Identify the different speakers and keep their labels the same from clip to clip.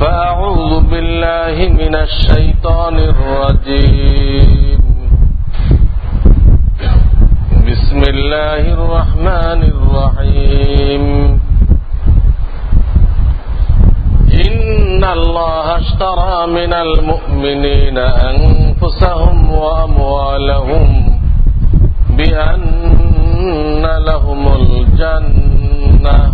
Speaker 1: فأعوذ بالله من الشيطان الرجيم. بسم الله الرحمن الرحيم. إن الله اشترى من المؤمنين أنفسهم وأموالهم بأن لهم الجنة.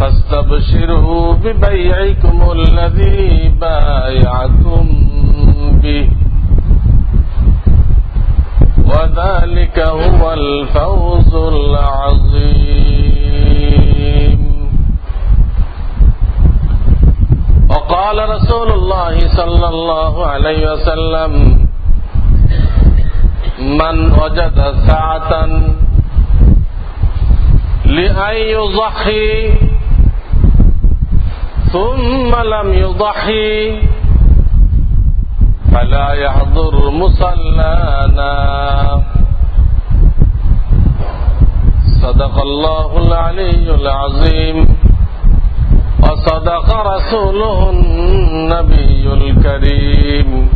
Speaker 1: فاستبشروا ببيعكم الذي بايعتم به. وذلك هو الفوز العظيم. وقال رسول الله صلى الله عليه وسلم من وجد سعة لأن يضحي ثم لم يضحي. فلا يحضر مصلانا. صدق الله العلي العظيم. وصدق رسوله النبي الكريم.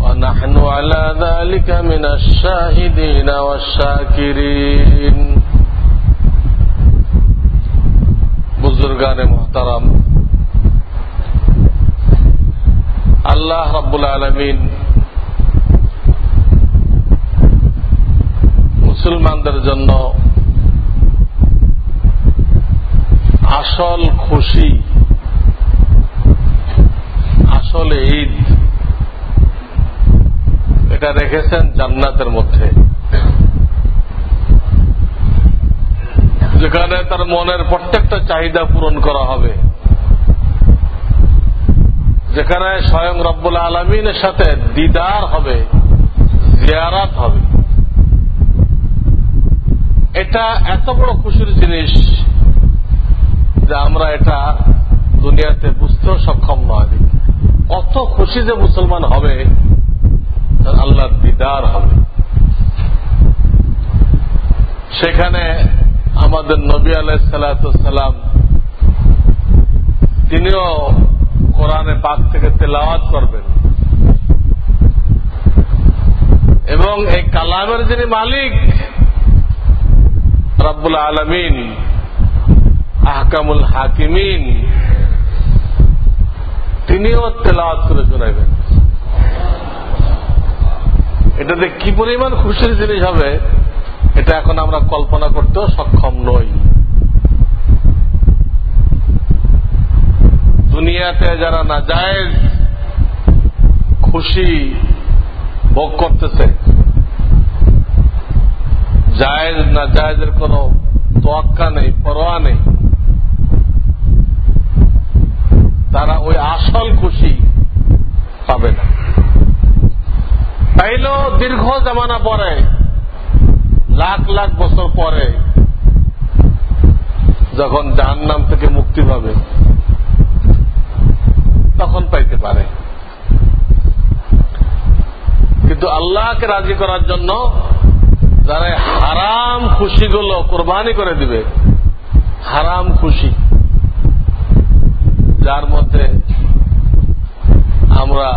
Speaker 1: ونحن على ذلك من الشاهدين والشاكرين. বুজুর্গান মোহতারাম। আল্লাহ রাব্বুল আলমিন মুসলমানদের জন্য আসল খুশি, আসল ঈদ এটা রেখেছেন জান্নাতের মধ্যে। যেখানে তার মনের প্রত্যেকটা চাহিদা পূরণ করা হবে। যেখানে স্বয়ং রব্বুল আলমিনের সাথে দিদার হবে, জিয়ারাত হবে। এটা এত বড় খুশির জিনিস যে আমরা এটা দুনিয়াতে বুঝতেও সক্ষম নয়। কত খুশি যে মুসলমান হবে আল্লাহর দিদার হবে। সেখানে আমাদের নবী আলাইসালাম তিনিও কোরআনে পাক থেকে তেলাওয়াত করবেন। এবং এই কালামের যিনি মালিক, রব্বুল আলমিন, আহকামুল হাকিমিন, তিনিও তেলাওয়াত করে শোনাবেন এটাতে কি পরিমাণ খুশির জিনিস হবে? এটা এখন আমরা কল্পনা করতেও সক্ষম নই। দুনিয়াতে যারা নাজায়েজ, খুশি ভোগ করতেছে, জায়েজ না জায়েজের কোন তোয়াক্কা নেই, পরোয়া নেই, তারা ওই আসল খুশি পাবে না। তাইলেও দীর্ঘ জামানা পরে লাখ লাখ বছর পরে যখন ডান নাম থেকে মুক্তি পাবে, তখন পাইতে পারে। কিন্তু আল্লাহকে রাজি করার জন্য যারা হারাম খুশিগুলো কোরবানি করে দিবে, হারাম খুশি, যার মধ্যে আমরা,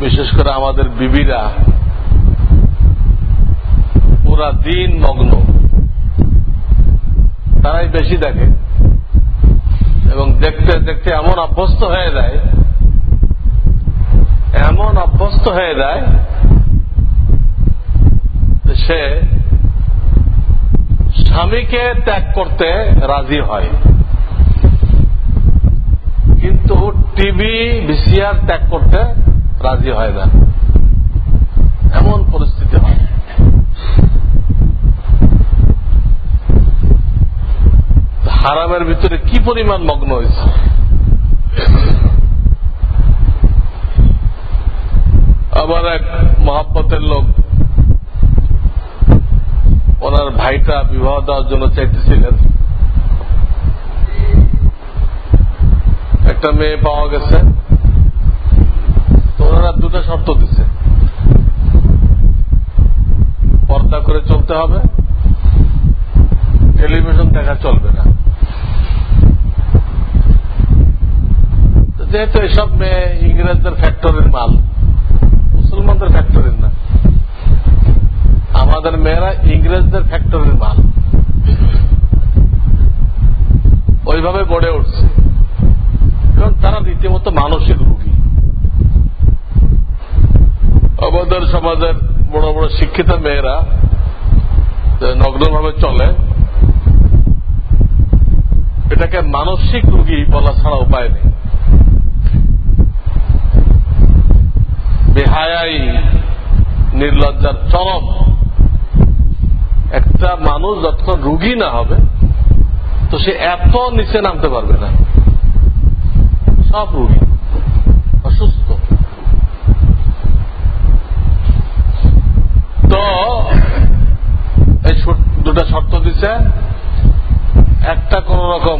Speaker 1: বিশেষ করে আমাদের বিবিরা পুরা দিন মগ্ন। তারাই বেশি দেখে। এবং দেখতে দেখতে এমন অভ্যস্ত হয়ে যায়, এমন অভ্যস্ত হয়ে যায় সে স্বামীকে ত্যাগ করতে রাজি হয়। কিন্তু টিভি, ভিসিআর ত্যাগ করতে রাজি হয় না। এমন পরিস্থিতি হয়। হারামের ভিতরে কি পরিমাণ মগ্ন হয়েছে? আবার এক মহাব্বতের লোক, ওনার ভাইটা বিবাহ দেওয়ার জন্য চাইতেছিলেন। একটা মেয়ে পাওয়া গেছে। ওনারা দুটা শর্ত দিচ্ছে পর্দা করে চলতে হবে। টেলিভিশন দেখা চলবে না। যেহেতু এসব মেয়ে ইংরেজদের ফ্যাক্টরির মাল, মুসলমানদের ফ্যাক্টরির না। আমাদের মেয়েরা ইংরেজদের ফ্যাক্টরির মাল। ওইভাবে গড়ে উঠছে। কারণ তারা রীতিমতো মানসিক রোগী। আমাদের সমাজের বড় বড় শিক্ষিত মেয়েরা নগ্নভাবে চলে, এটাকে মানসিক রোগী বলা ছাড়া উপায় নেই। বেহায়াই, নির্লজ্জার চরম। একটা মানুষ যতক্ষণ রুগী না হবে, তো সে এত নিচে নামতে পারবে না। সব রুগী, অসুস্থ। তো এই দুটা শর্ত দিছে, একটা কোন রকম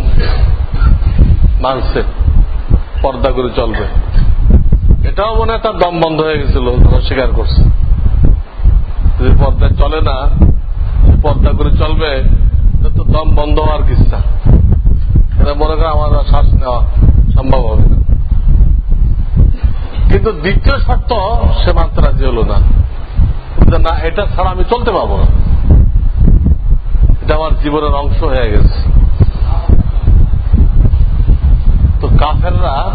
Speaker 1: মানছে পর্দা করে চলবে। এটাও মনে তার দম বন্ধ হয়ে গেছিল স্বীকার করছে। যদি পর্দায় চলে না পর্দা করে চলবে তো দম বন্ধ হওয়ার কিস্তা। এটা মনে করে আমার শ্বাস নেওয়া সম্ভব হবে না। কিন্তু দ্বিতীয় শর্ত, সে মানতে রাজি হল না। না, এটা ছাড়া আমি চলতে পারব না। এটা আমার জীবনের অংশ হয়ে গেছে। তো কাফেররা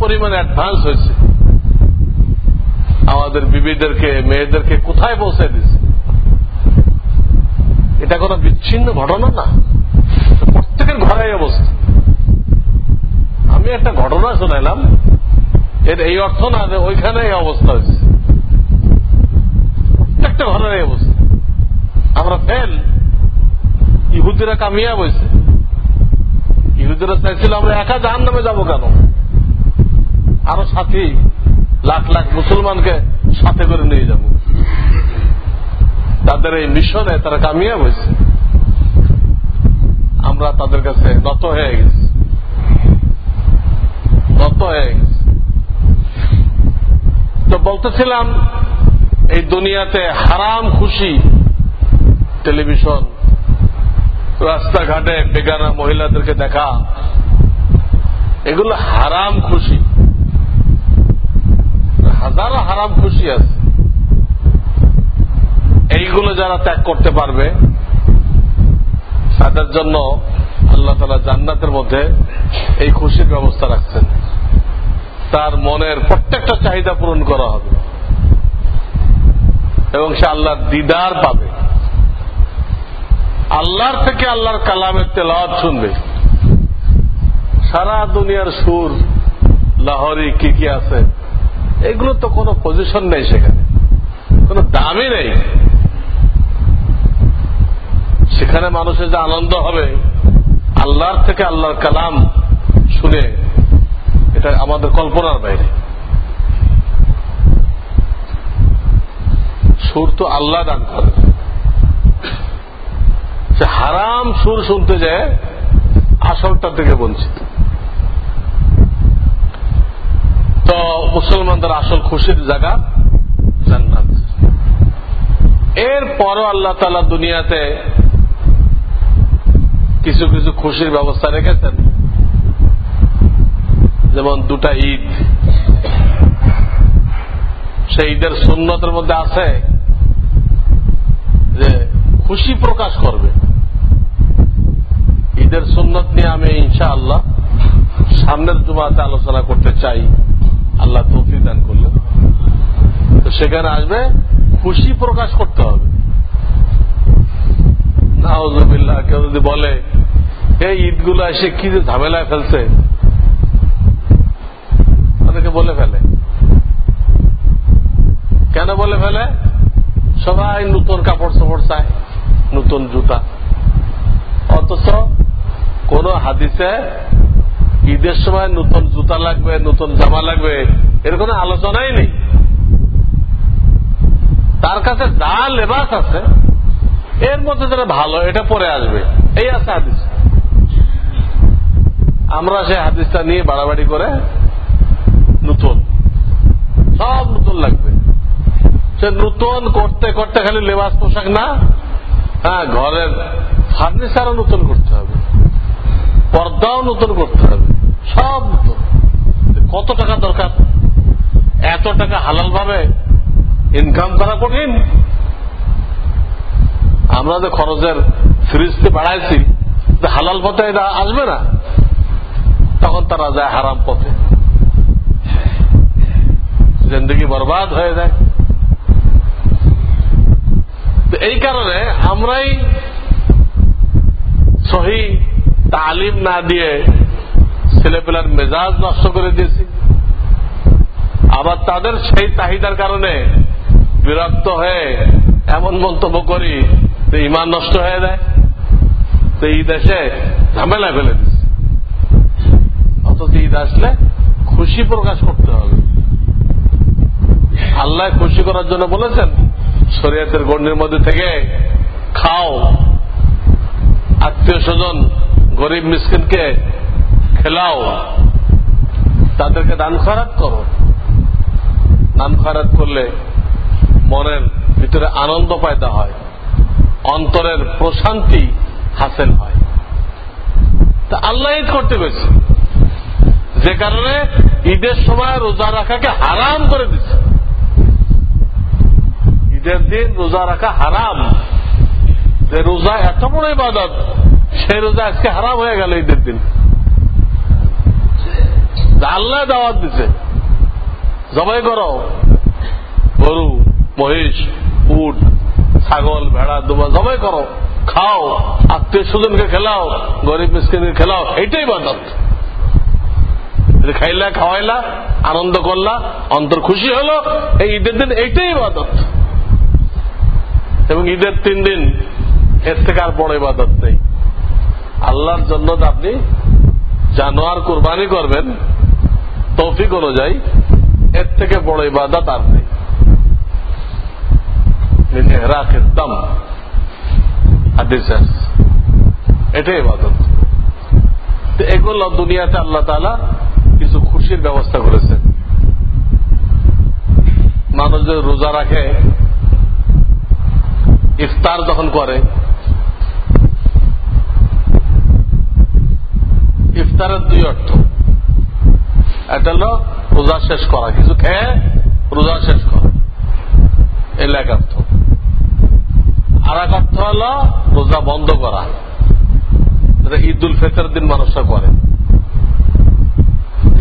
Speaker 1: পরিমাণ অ্যাডভান্স হয়েছে। আমাদের বিবিদেরকে, মেয়েদেরকে কোথায় পৌঁছে দিচ্ছে এটা কোন বিচ্ছিন্ন ঘটনা না। প্রত্যেকের ঘরে অবস্থা। আমি একটা ঘটনা শোনাইলাম। এর এই অর্থ না যে ওইখানে এই অবস্থা হয়েছে। প্রত্যেকটা ঘরের এই অবস্থা। আমরা ফেল ইহুদিরা কামিয়া বইছে ইহুদিরা চাইছিল আমরা একা জাহান নামে যাব কেন? আরও সাথী, লাখ লাখ মুসলমানকে সাথে করে নিয়ে যাব। তাদের এই মিশনে তারা কামিয়া হয়েছে। আমরা তাদের কাছে নত হয়ে গেছি। নত হয়ে গেছি। তো বলতেছিলাম, এই দুনিয়াতে হারাম খুশি টেলিভিশন, রাস্তাঘাটে বেগানা মহিলাদেরকে দেখা, এগুলো হারাম খুশি। হাজারো হারাম খুশি আছে। এইগুলো যারা ত্যাগ করতে পারবে, তাদের জন্য আল্লাহ তালা জান্নাতের মধ্যে এই খুশির ব্যবস্থা রাখছেন। তার মনের প্রত্যেকটা চাহিদা পূরণ করা হবে। এবং সে আল্লাহর দিদার পাবে। আল্লাহর থেকে আল্লাহর কালামের তেলাওয়াত শুনবে। সারা দুনিয়ার সুর, লাহরি কি কি আছে? এগুলো তো কোনো পজিশন নেই সেখানে। কোনো দামই নেই। সেখানে মানুষের যে আনন্দ হবে, আল্লাহর থেকে আল্লাহর কালাম শুনে এটা আমাদের কল্পনার বাইরে। সুর তো আল্লাহ দান করে। সে হারাম সুর শুনতে যায় আসলটা থেকে বঞ্চিত। তো মুসলমানদের আসল খুশির জায়গা জান্নাত। এর পরও আল্লাহ তালা দুনিয়াতে কিছু কিছু খুশির ব্যবস্থা রেখেছেন। যেমন দুটা ঈদ। সেই ঈদের সুন্নতের মধ্যে আছে যে খুশি প্রকাশ করবে। ঈদের সুন্নত নিয়ে আমি ইনশা আল্লাহ সামনের জুমাতে আলোচনা করতে চাই। আল্লাহ তৌফিক দান করলেন। তো সেখানে আসবে, খুশি প্রকাশ করতে হবে। নাহজুবিল্লাহ কেউ যদি বলে, এই ঈদগুলো এসে কি যে ঝামেলায় ফেলছে? অনেকে বলে ফেলে। কেন বলে ফেলে? সবাই নতুন কাপড় সাপড় চায়, নতুন জুতা। অথচ কোন হাদিসে ঈদের সময় নতুন জুতা লাগবে, নতুন জামা লাগবে, এর কোন আলোচনাই নেই। তার কাছে যা লেবাস আছে, এর মধ্যে যেটা ভালো এটা পরে আসবে। এই আছে হাদিস। আমরা সেই হাদিসটা নিয়ে বাড়াবাড়ি করে নতুন, সব নতুন লাগবে। সে নতুন করতে করতে খালি লেবাস পোশাক না হ্যাঁ ঘরের ফার্নিচারও নতুন করতে হবে, পর্দাও নতুন করতে হবে। সব কত টাকা দরকার? এত টাকা হালাল ভাবে ইনকাম করা কঠিন? আমরা যে খরচের ফ্রিজতে বাড়াইছি হালাল পথে এটা আসবে না। তখন তারা যায় হারাম পথে। জিন্দগি বরবাদ হয়ে যায়। এই কারণে আমরাই সহি তালিম না দিয়ে ছেলেপেলার মেজাজ নষ্ট করে দিয়েছি। আবার তাদের সেই চাহিদার কারণে বিরক্ত হয়ে এমন মন্তব্য করি যে ইমান নষ্ট হয়ে যায়। তো এই দেশে ঝামেলা ফেলে দিচ্ছে অথচ ঈদ আসলে খুশি প্রকাশ করতে হবে। আল্লাহ খুশি করার জন্য বলেছেন, শরীয়তের গণ্ডির মধ্যে থেকে খাও। আত্মীয় স্বজন গরিব মিসকিনকে খেলাও তাদেরকে দান খরাত করো। দান খরাত করলে মনের ভিতরে আনন্দ পায়দা হয়। অন্তরের প্রশান্তি হাসিল হয়। তা আল্লাহ ঈদ করতে গেছে। যে কারণে ঈদের সময় রোজা রাখাকে হারাম করে দিচ্ছে। ঈদের দিন রোজা রাখা হারাম। যে রোজা এত বড় ইবাদত, সেই রোজা আজকে হারাম হয়ে গেল ঈদের দিন। আল্লাহ দাওয়াত দিছে। জবাই করো। গরু, মহিষ, উট, ছাগল, ভেড়া দুবা জবাই করো। খাও। আত্মীয় স্বজনকে খেলাও, গরিব মিসকিনকে খেলাও, এইটাই বাদত খাইলা, খাওয়াইলা, আনন্দ করলা, অন্তর খুশি হলো, এই ঈদের দিন এইটাই ইবাদত। এবং ঈদের তিন দিন এর থেকে আর বড় ইবাদত নেই। আল্লাহর জন্য আপনি জানোয়ার কোরবানি করবেন তৌফিক অনুযায়ী এর থেকে বড় ইবাদত আর নেই। দম। এটাই ইবাদত। এগুলো দুনিয়াতে আল্লাহ তালা কিছু খুশির ব্যবস্থা করেছেন। মানুষ যদি রোজা রাখে, ইফতার যখন করে, ইফতারের দুই অর্থ। একটা হল রোজা শেষ করা, কিছু খেয়ে রোজা শেষ করা। এক অর্থ। আর এক অর্থ হল রোজা বন্ধ করা। ঈদ উল ফেতর দিন মানুষরা করে।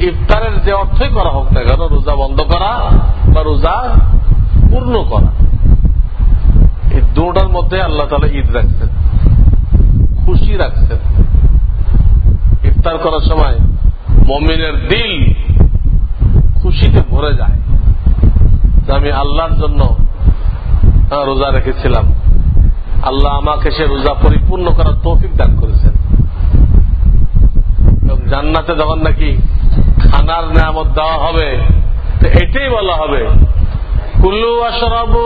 Speaker 1: ইফতারের যে অর্থই করা হোক না কেন, রোজা বন্ধ করা বা রোজা পূর্ণ করা। এই দুটার মধ্যে আল্লাহ তালা ঈদ রাখছেন। খুশি রাখছেন। ইফতার করার সময় মমিনের দিল খুশিতে ভরে যায়। যে আমি আল্লাহর জন্য রোজা রেখেছিলাম। আল্লাহ আমাকে সে রোজা পরিপূর্ণ করার তৌফিক দান করেছেন। জান্নাতে যখন নাকি খানার নামত দেওয়া হবে, তো এটাই বলা হবে কুল্লু আশরাবু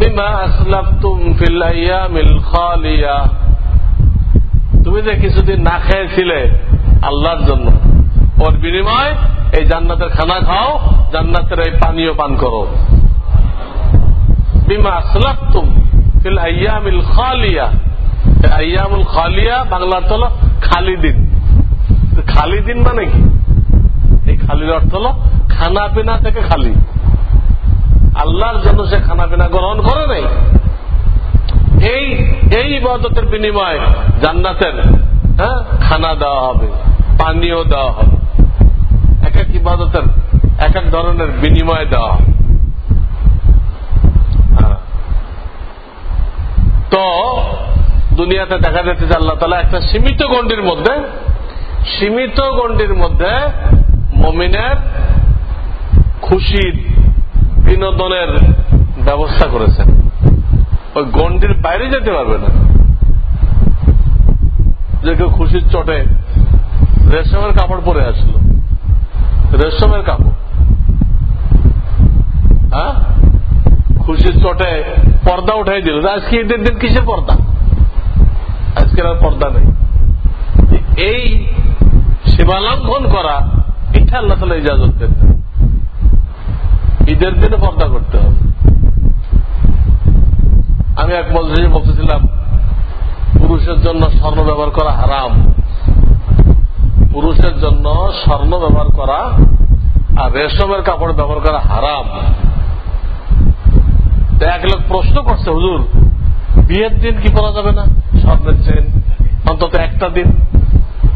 Speaker 1: বিমা আসলাফতুম ফিল আইয়ামিল খালিয়া। তুমি যে কিছুদিন না খেয়েছিলে আল্লাহর জন্য ওর বিনিময়, এই জান্নাতের খানা খাও, জান্নাতের এই পানীয় পান করো। বিমা আসলাফতুম ফিল আইয়ামিল বাংলার খালি দিন। খালি দিন মানে কি? এই খানা পিনা থেকে খালি। আল্লাহর জন্য সে খানা পিনা গ্রহণ করে নাই। এই এই ইবাদতের বিনিময়ে জান্নাতের হ্যাঁ খানা দেওয়া হবে, পানীয় দেওয়া হবে। ইবাদতের এক এক ধরনের বিনিময় দেওয়া হ্যাঁ। তো দুনিয়াতে দেখা যাচ্ছে যে আল্লাহ তালা একটা সীমিত গণ্ডির মধ্যে, সীমিত গণ্ডির মধ্যে মমিনের খুশির বিনোদনের ব্যবস্থা করেছেন। ওই গণ্ডির বাইরে যেতে পারবে না। যে কেউ খুশির চটে রেশমের কাপড় পরে আসলো। রেশমের কাপড়। হ্যাঁ? খুশির চটে পর্দা উঠাই দিল। আজকে ঈদের দিন কিসের পর্দা? আজকের আর পর্দা নেই। এই সীমালঙ্ঘন করা, এটা আল্লাহ তালা ইজাজত দেন। ঈদের দিনে পর্দা করতে হবে। আমি এক মজলিসে বলতেছিলাম, পুরুষের জন্য স্বর্ণ ব্যবহার করা হারাম। পুরুষের জন্য স্বর্ণ ব্যবহার করা আর রেশমের কাপড় ব্যবহার করা হারাম। এক লোক প্রশ্ন করছে, হুজুর, বিয়ের দিন কি পরা যাবে না? স্বর্ণের চেন, অন্তত একটা দিন,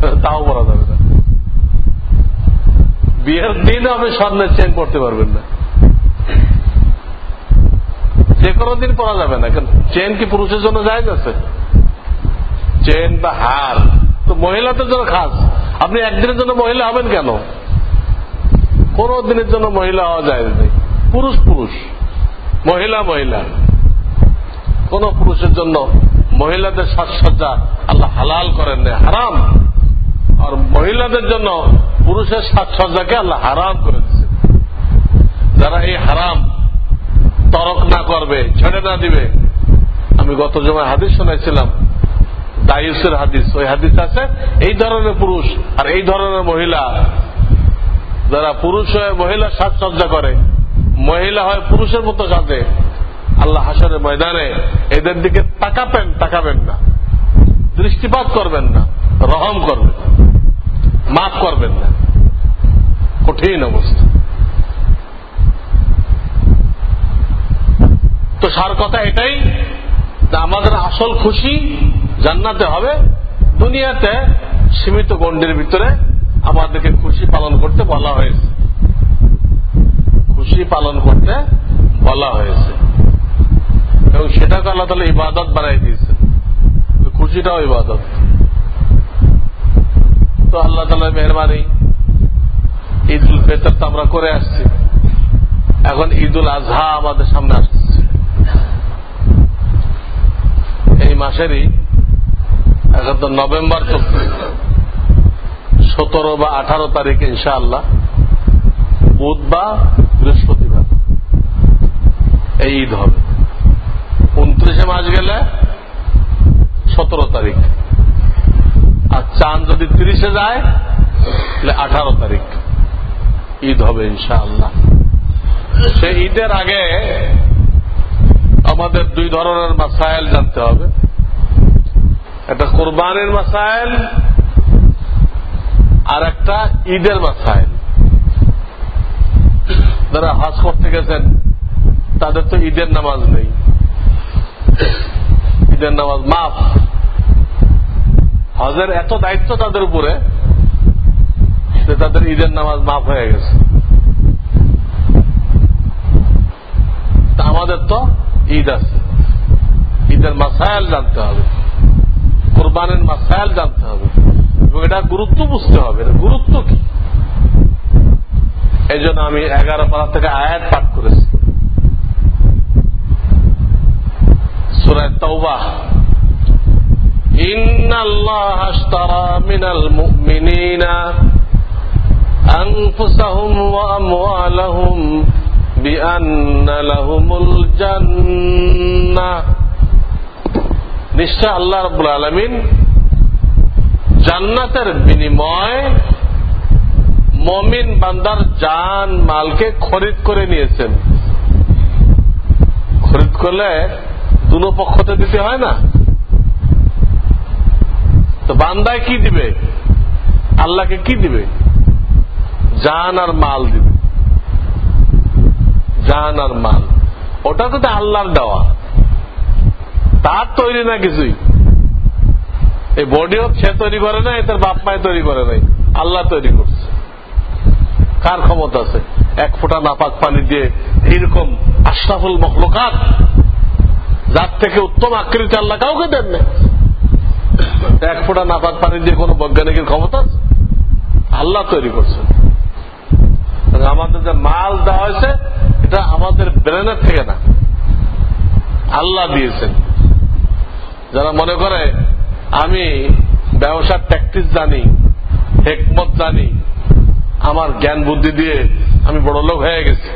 Speaker 1: তাও পরা যাবে না। বিয়ের দিন আপনি স্বর্ণের চেন পড়তে পারবেন না। যে কোনো দিন পরা যাবে না। কারণ চেন কি পুরুষের জন্য যায় আছে? চেন বা হার। তো মহিলাদের জন্য খাস। আপনি একদিনের জন্য মহিলা হবেন কেন? কোন দিনের জন্য মহিলা হওয়া যায় পুরুষ পুরুষ, মহিলা মহিলা। কোন পুরুষের জন্য মহিলাদের সাজসজ্জা আল্লাহ হালাল করেন না, হারাম। আর মহিলাদের জন্য পুরুষের সাজসজ্জাকে আল্লাহ হারাম করে দিচ্ছে যারা এই হারাম তরক না করবে, ছেড়ে না দিবে। আমি গত জমায় হাদিস শোনাইছিলাম দায়ুসের হাদিস। ওই হাদিস আছে, এই ধরনের পুরুষ আর এই ধরনের মহিলা। যারা পুরুষ হয়ে মহিলা সাজসজ্জা করে, মহিলা হয় পুরুষের মতো সাজে। আল্লাহ হাসরের ময়দানে এদের দিকে তাকাবেন তাকাবেন না। দৃষ্টিপাত করবেন না, রহম করবেন মাফ করবেন না। কঠিন অবস্থা। তো সার কথা এটাই যে আমাদের আসল খুশি জান্নাতে হবে, দুনিয়াতে সীমিত গণ্ডির ভিতরে আমাদেরকে খুশি পালন করতে বলা হয়েছে। খুশি পালন করতে বলা হয়েছে। এবং সেটাকে আল্লাহ তালা ইবাদত বানাই দিয়েছে খুশিটাও ইবাদত। তো আল্লাহ তালার মেহরবানি ঈদ উল ফেতর তো আমরা করে আসছি। এখন ঈদ উল আজহা আমাদের সামনে আসছে। এই মাসেরই এখন তো নভেম্বর সতেরো বা আঠারো তারিখ ইনশাআল্লাহ বুধ বা বৃহস্পতিবার এই ঈদ হবে। উনত্রিশে মাস গেলে সতেরো তারিখ। আর চাঁদ যদি তিরিশে যায়, তাহলে আঠারো তারিখ ঈদ হবে ইনশাআল্লাহ। সে ঈদের আগে আমাদের দুই ধরনের মাসাইল জানতে হবে। একটা কোরবানের মাসাইল আর একটা ঈদের মাসাইল। যারা হজ করতে গেছেন, তাদের তো ঈদের নামাজ নেই। ঈদের নামাজ মাফ। হজের এত দায়িত্ব তাদের উপরে যে তাদের ঈদের নামাজ মাফ হয়ে গেছে। আমাদের তো ঈদ আছে। ঈদের মাসায়াল জানতে হবে। কোরবানের মাসাইল জানতে হবে। এবং এটা গুরুত্ব বুঝতে হবে। এটা গুরুত্ব কি? এই জন্য আমি এগারো পাড়া থেকে আয়াত পাঠ করেছি। সুরায় তৌবাহ إن الله اشترى أنفسهم وأموالهم بأن لهم الجنة নিশ্চয় আল্লাহ রব্বুল আলমিন জান্নাতের বিনিময় মমিন বান্দার জান, মালকে খরিদ করে নিয়েছেন। খরিদ করলে দুনো পক্ষতে দিতে হয় না। তো বান্দায় কি দিবে? আল্লাহকে কি দিবে? জান আর মাল দিবে। জান আর মাল। ওটা তো আল্লাহর দেওয়া। তার তৈরি না কিছুই। এই বডিও সে তৈরি করে নাই, তার বাপ মায় তৈরি করে নাই। আল্লাহ তৈরি করছে। কার ক্ষমতা আছে? এক ফোঁটা নাপাক পানি দিয়ে এইরকম আশরাফুল মখলকাত, যার থেকে উত্তম আকৃতি আল্লাহ কাউকে দেন না এক ফোঁটা নাপাক পানি দিয়ে কোন বৈজ্ঞানিকের ক্ষমতা আছে? আল্লাহ তৈরি করছে। আমাদের যে মাল দেওয়া হয়েছে, এটা আমাদের ব্রেনের থেকে না। আল্লাহ দিয়েছেন। যারা মনে করে, আমি ব্যবসার ট্যাকটিস জানি হেকমত জানি, আমার জ্ঞান বুদ্ধি দিয়ে আমি বড় লোক হয়ে গেছি।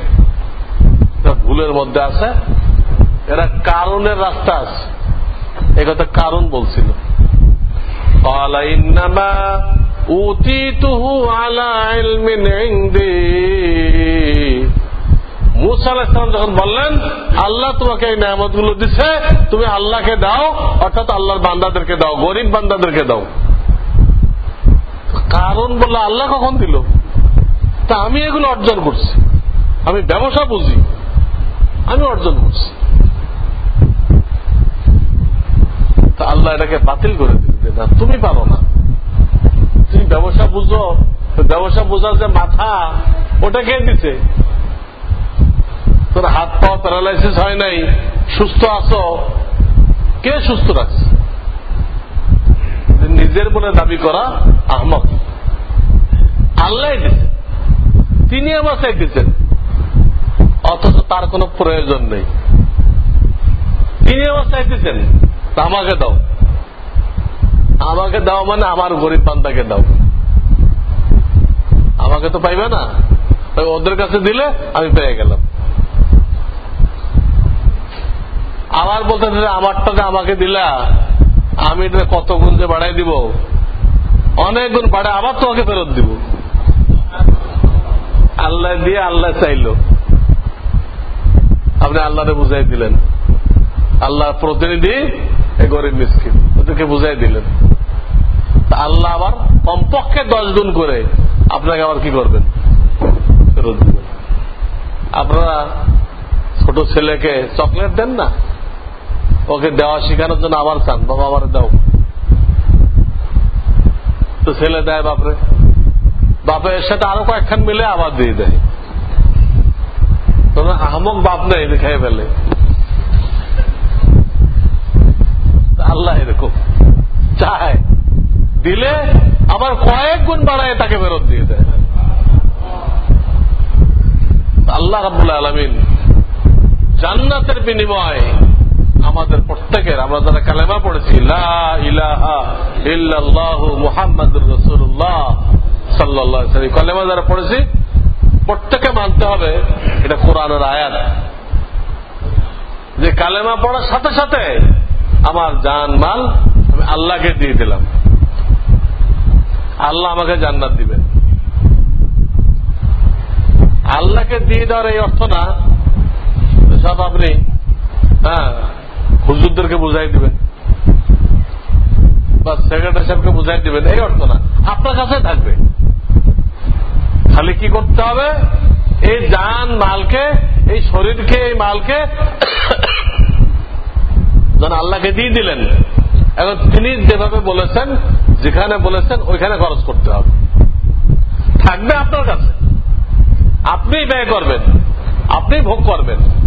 Speaker 1: ভুলের মধ্যে আছে। এরা কারণের রাস্তা আছে। এ কথা কারণ বলছিল। মুসা যখন বললেন, আল্লাহ তোমাকে এই নামতগুলো দিচ্ছে তুমি আল্লাহকে দাও, অর্থাৎ আল্লাহর বান্দাদেরকে দাও, গরিব বান্দাদেরকে দাও। কারণ বলল, আল্লাহ কখন দিল? তা আমি এগুলো অর্জন করছি। আমি ব্যবসা বুঝি, আমি অর্জন করছি। তা আল্লাহ এটাকে বাতিল করে দিল না, তুমি পারো না। তুমি ব্যবসা বুঝো, ব্যবসা বোঝার যে মাথা ওটা কে দিছে। তোর হাত পাওয়া প্যারালাইসিস হয় নাই, সুস্থ আছো? কে সুস্থ রাখছে? নিজের বলে দাবি করা আহমদ। আল্লাহ দিছে। তিনি আমার চাইতেছেন অথচ তার কোন প্রয়োজন নেই। তিনি আমার চাইতেছেন আমাকে দাও। আমাকে দাও মানে আমার গরিব বান্দাকে দাও। আমাকে তো পাইবে না। ওদের কাছে দিলে আমি পেয়ে গেলাম। আবার বলতে আমারটা আমাকে দিলা। আমি এটা কত গুণ যে বাড়াই দিব? অনেক গুণ বাড়ায় আবার তোমাকে ফেরত দিব। আল্লাহ দিয়ে আল্লাহ চাইল। আপনি আল্লাহরে বুঝাই দিলেন। আল্লাহ প্রতিনিধি এই গরিব মিসকিন। ওদেরকে বুঝাই দিলেন। আল্লাহ আবার কমপক্ষে দশ গুণ করে আপনাকে আবার কি করবেন? ফেরত দিবেন। আপনারা ছোট ছেলেকে চকলেট দেন না? ওকে দেওয়া শেখানোর জন্য আবার চান, বাবা আবার দাও। তো ছেলে দেয় বাপরে। বাপের সাথে আরও কয়েকখান মিলে আবার দিয়ে দেয়। তবে আহমক বাপ নেই খেয়ে ফেলে। আল্লাহ এরকম। চায়। দিলে আবার কয়েক গুণ বাড়ায় তাকে ফেরত দিয়ে দেয়। আল্লাহ রাবুল আলমিন জান্নাতের বিনিময় আমাদের প্রত্যেকের, আমরা যারা কালেমা পড়েছি কালেমা যারা পড়েছি প্রত্যেকে মানতে হবে, এটা কোরআনের আয়াত। যে কালেমা পড়ার সাথে সাথে আমার জান মাল আমি আল্লাহকে দিয়ে দিলাম। আল্লাহ আমাকে জান্নাত দিবেন। আল্লাহকে দিয়ে দেওয়ার এই অর্থ না, সব আপনি হ্যাঁ হুজুরদেরকে বুঝাই দিবেন। বা সেক্রেটারি সাহেবকে বুঝাই দিবেন, এই অর্থ না। আপনার কাছে থাকবে। খালি কি করতে হবে? এই যান মালকে, এই শরীরকে, এই মালকে যেন আল্লাহকে দিয়ে দিলেন। এখন তিনি যেভাবে বলেছেন, যেখানে বলেছেন, ওইখানে খরচ করতে হবে। থাকবে আপনার কাছে। আপনি ব্যয় করবেন, আপনি ভোগ করবেন।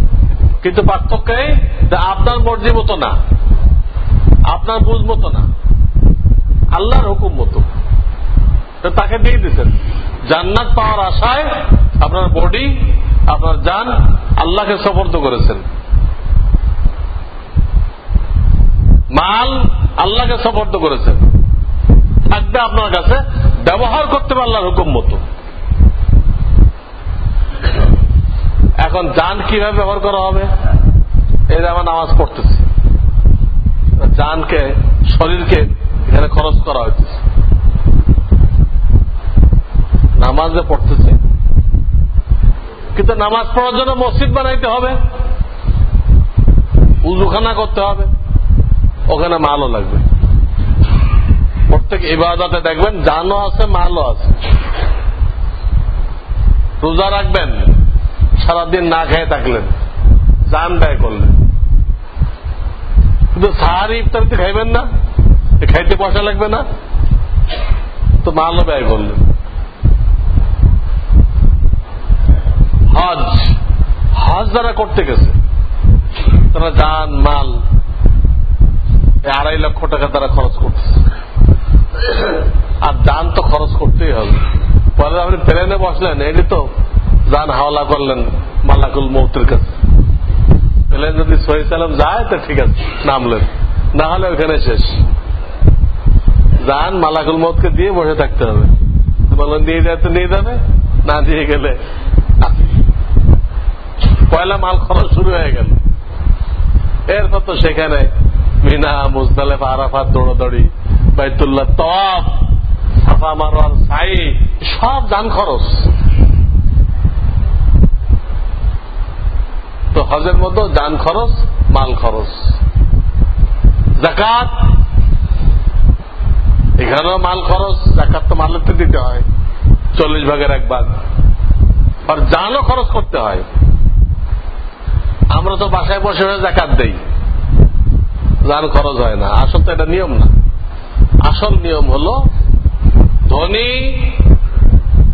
Speaker 1: কিন্তু পার্থক্য আপনার মর্জি মতো না, আপনার বুঝ মতো না, আল্লাহর হুকুম মতো। তাকে দিয়ে দিচ্ছেন জান্নাত পাওয়ার আশায় আপনার বডি, আপনার যান আল্লাহকে সফর্দ করেছেন। মাল আল্লাহকে সফর্দ করেছেন। থাকবে আপনার কাছে, ব্যবহার করতে আল্লাহর হুকুম মতো। এখন যান কীভাবে ব্যবহার করা হবে? এই যে আমার নামাজ পড়তেছি। জানকে শরীরকে এখানে খরচ করা হয়েছে নামাজে পড়তেছে। কিন্তু নামাজ পড়ার জন্য মসজিদ বানাইতে হবে। উজুখানা করতে হবে। ওখানে মালও লাগবে। প্রত্যেক ইবাদতে দেখবেন জানও আছে, মালও আছে। রোজা রাখবেন। সারাদিন না খেয়ে থাকলেন। জান ব্যয় করলেন। কিন্তু সাহারি ইফতারিতে খাইবেন না খাইতে পয়সা লাগবে না। তো মালও ব্যয় করলেন। হজ হজ যারা করতে গেছে, তারা যান মাল আড়াই লক্ষ টাকা তারা খরচ করতেছে। আর যান তো খরচ করতেই হবে। পরে আপনি প্লেনে বসলেন, এটি তো যান হাওলা করলেন মালাকুল মৌতের কাছে। প্লেন যদি সহি সালাম যায় তো ঠিক আছে, নামলেন। না হলে ওইখানে শেষ। যান মালাকুল মতকে দিয়ে বসে থাকতে হবে। বললেন নিয়ে যায় তো নিয়ে যাবে, না দিয়ে গেলে পয়লা মাল খরচ শুরু হয়ে গেল। এরপর তো সেখানে মিনা মুজদালেফ আরাফাত, দৌড়াদৌড়ি, বাইতুল্লাহ তপ সাফা মারোয়ার সাই সব দান খরচ। তো হজের মতো যান খরচ, মাল খরচ। জাকাত, এখানেও মাল খরচ, জাকাত তো মালের তো দিতে হয়। চল্লিশ ভাগের এক ভাগ। আর জানও খরচ করতে হয়। আমরা তো বাসায় বসে বসে জাকাত দেই। যান খরচ হয় না। আসল তো এটা নিয়ম না। আসল নিয়ম হল, ধনী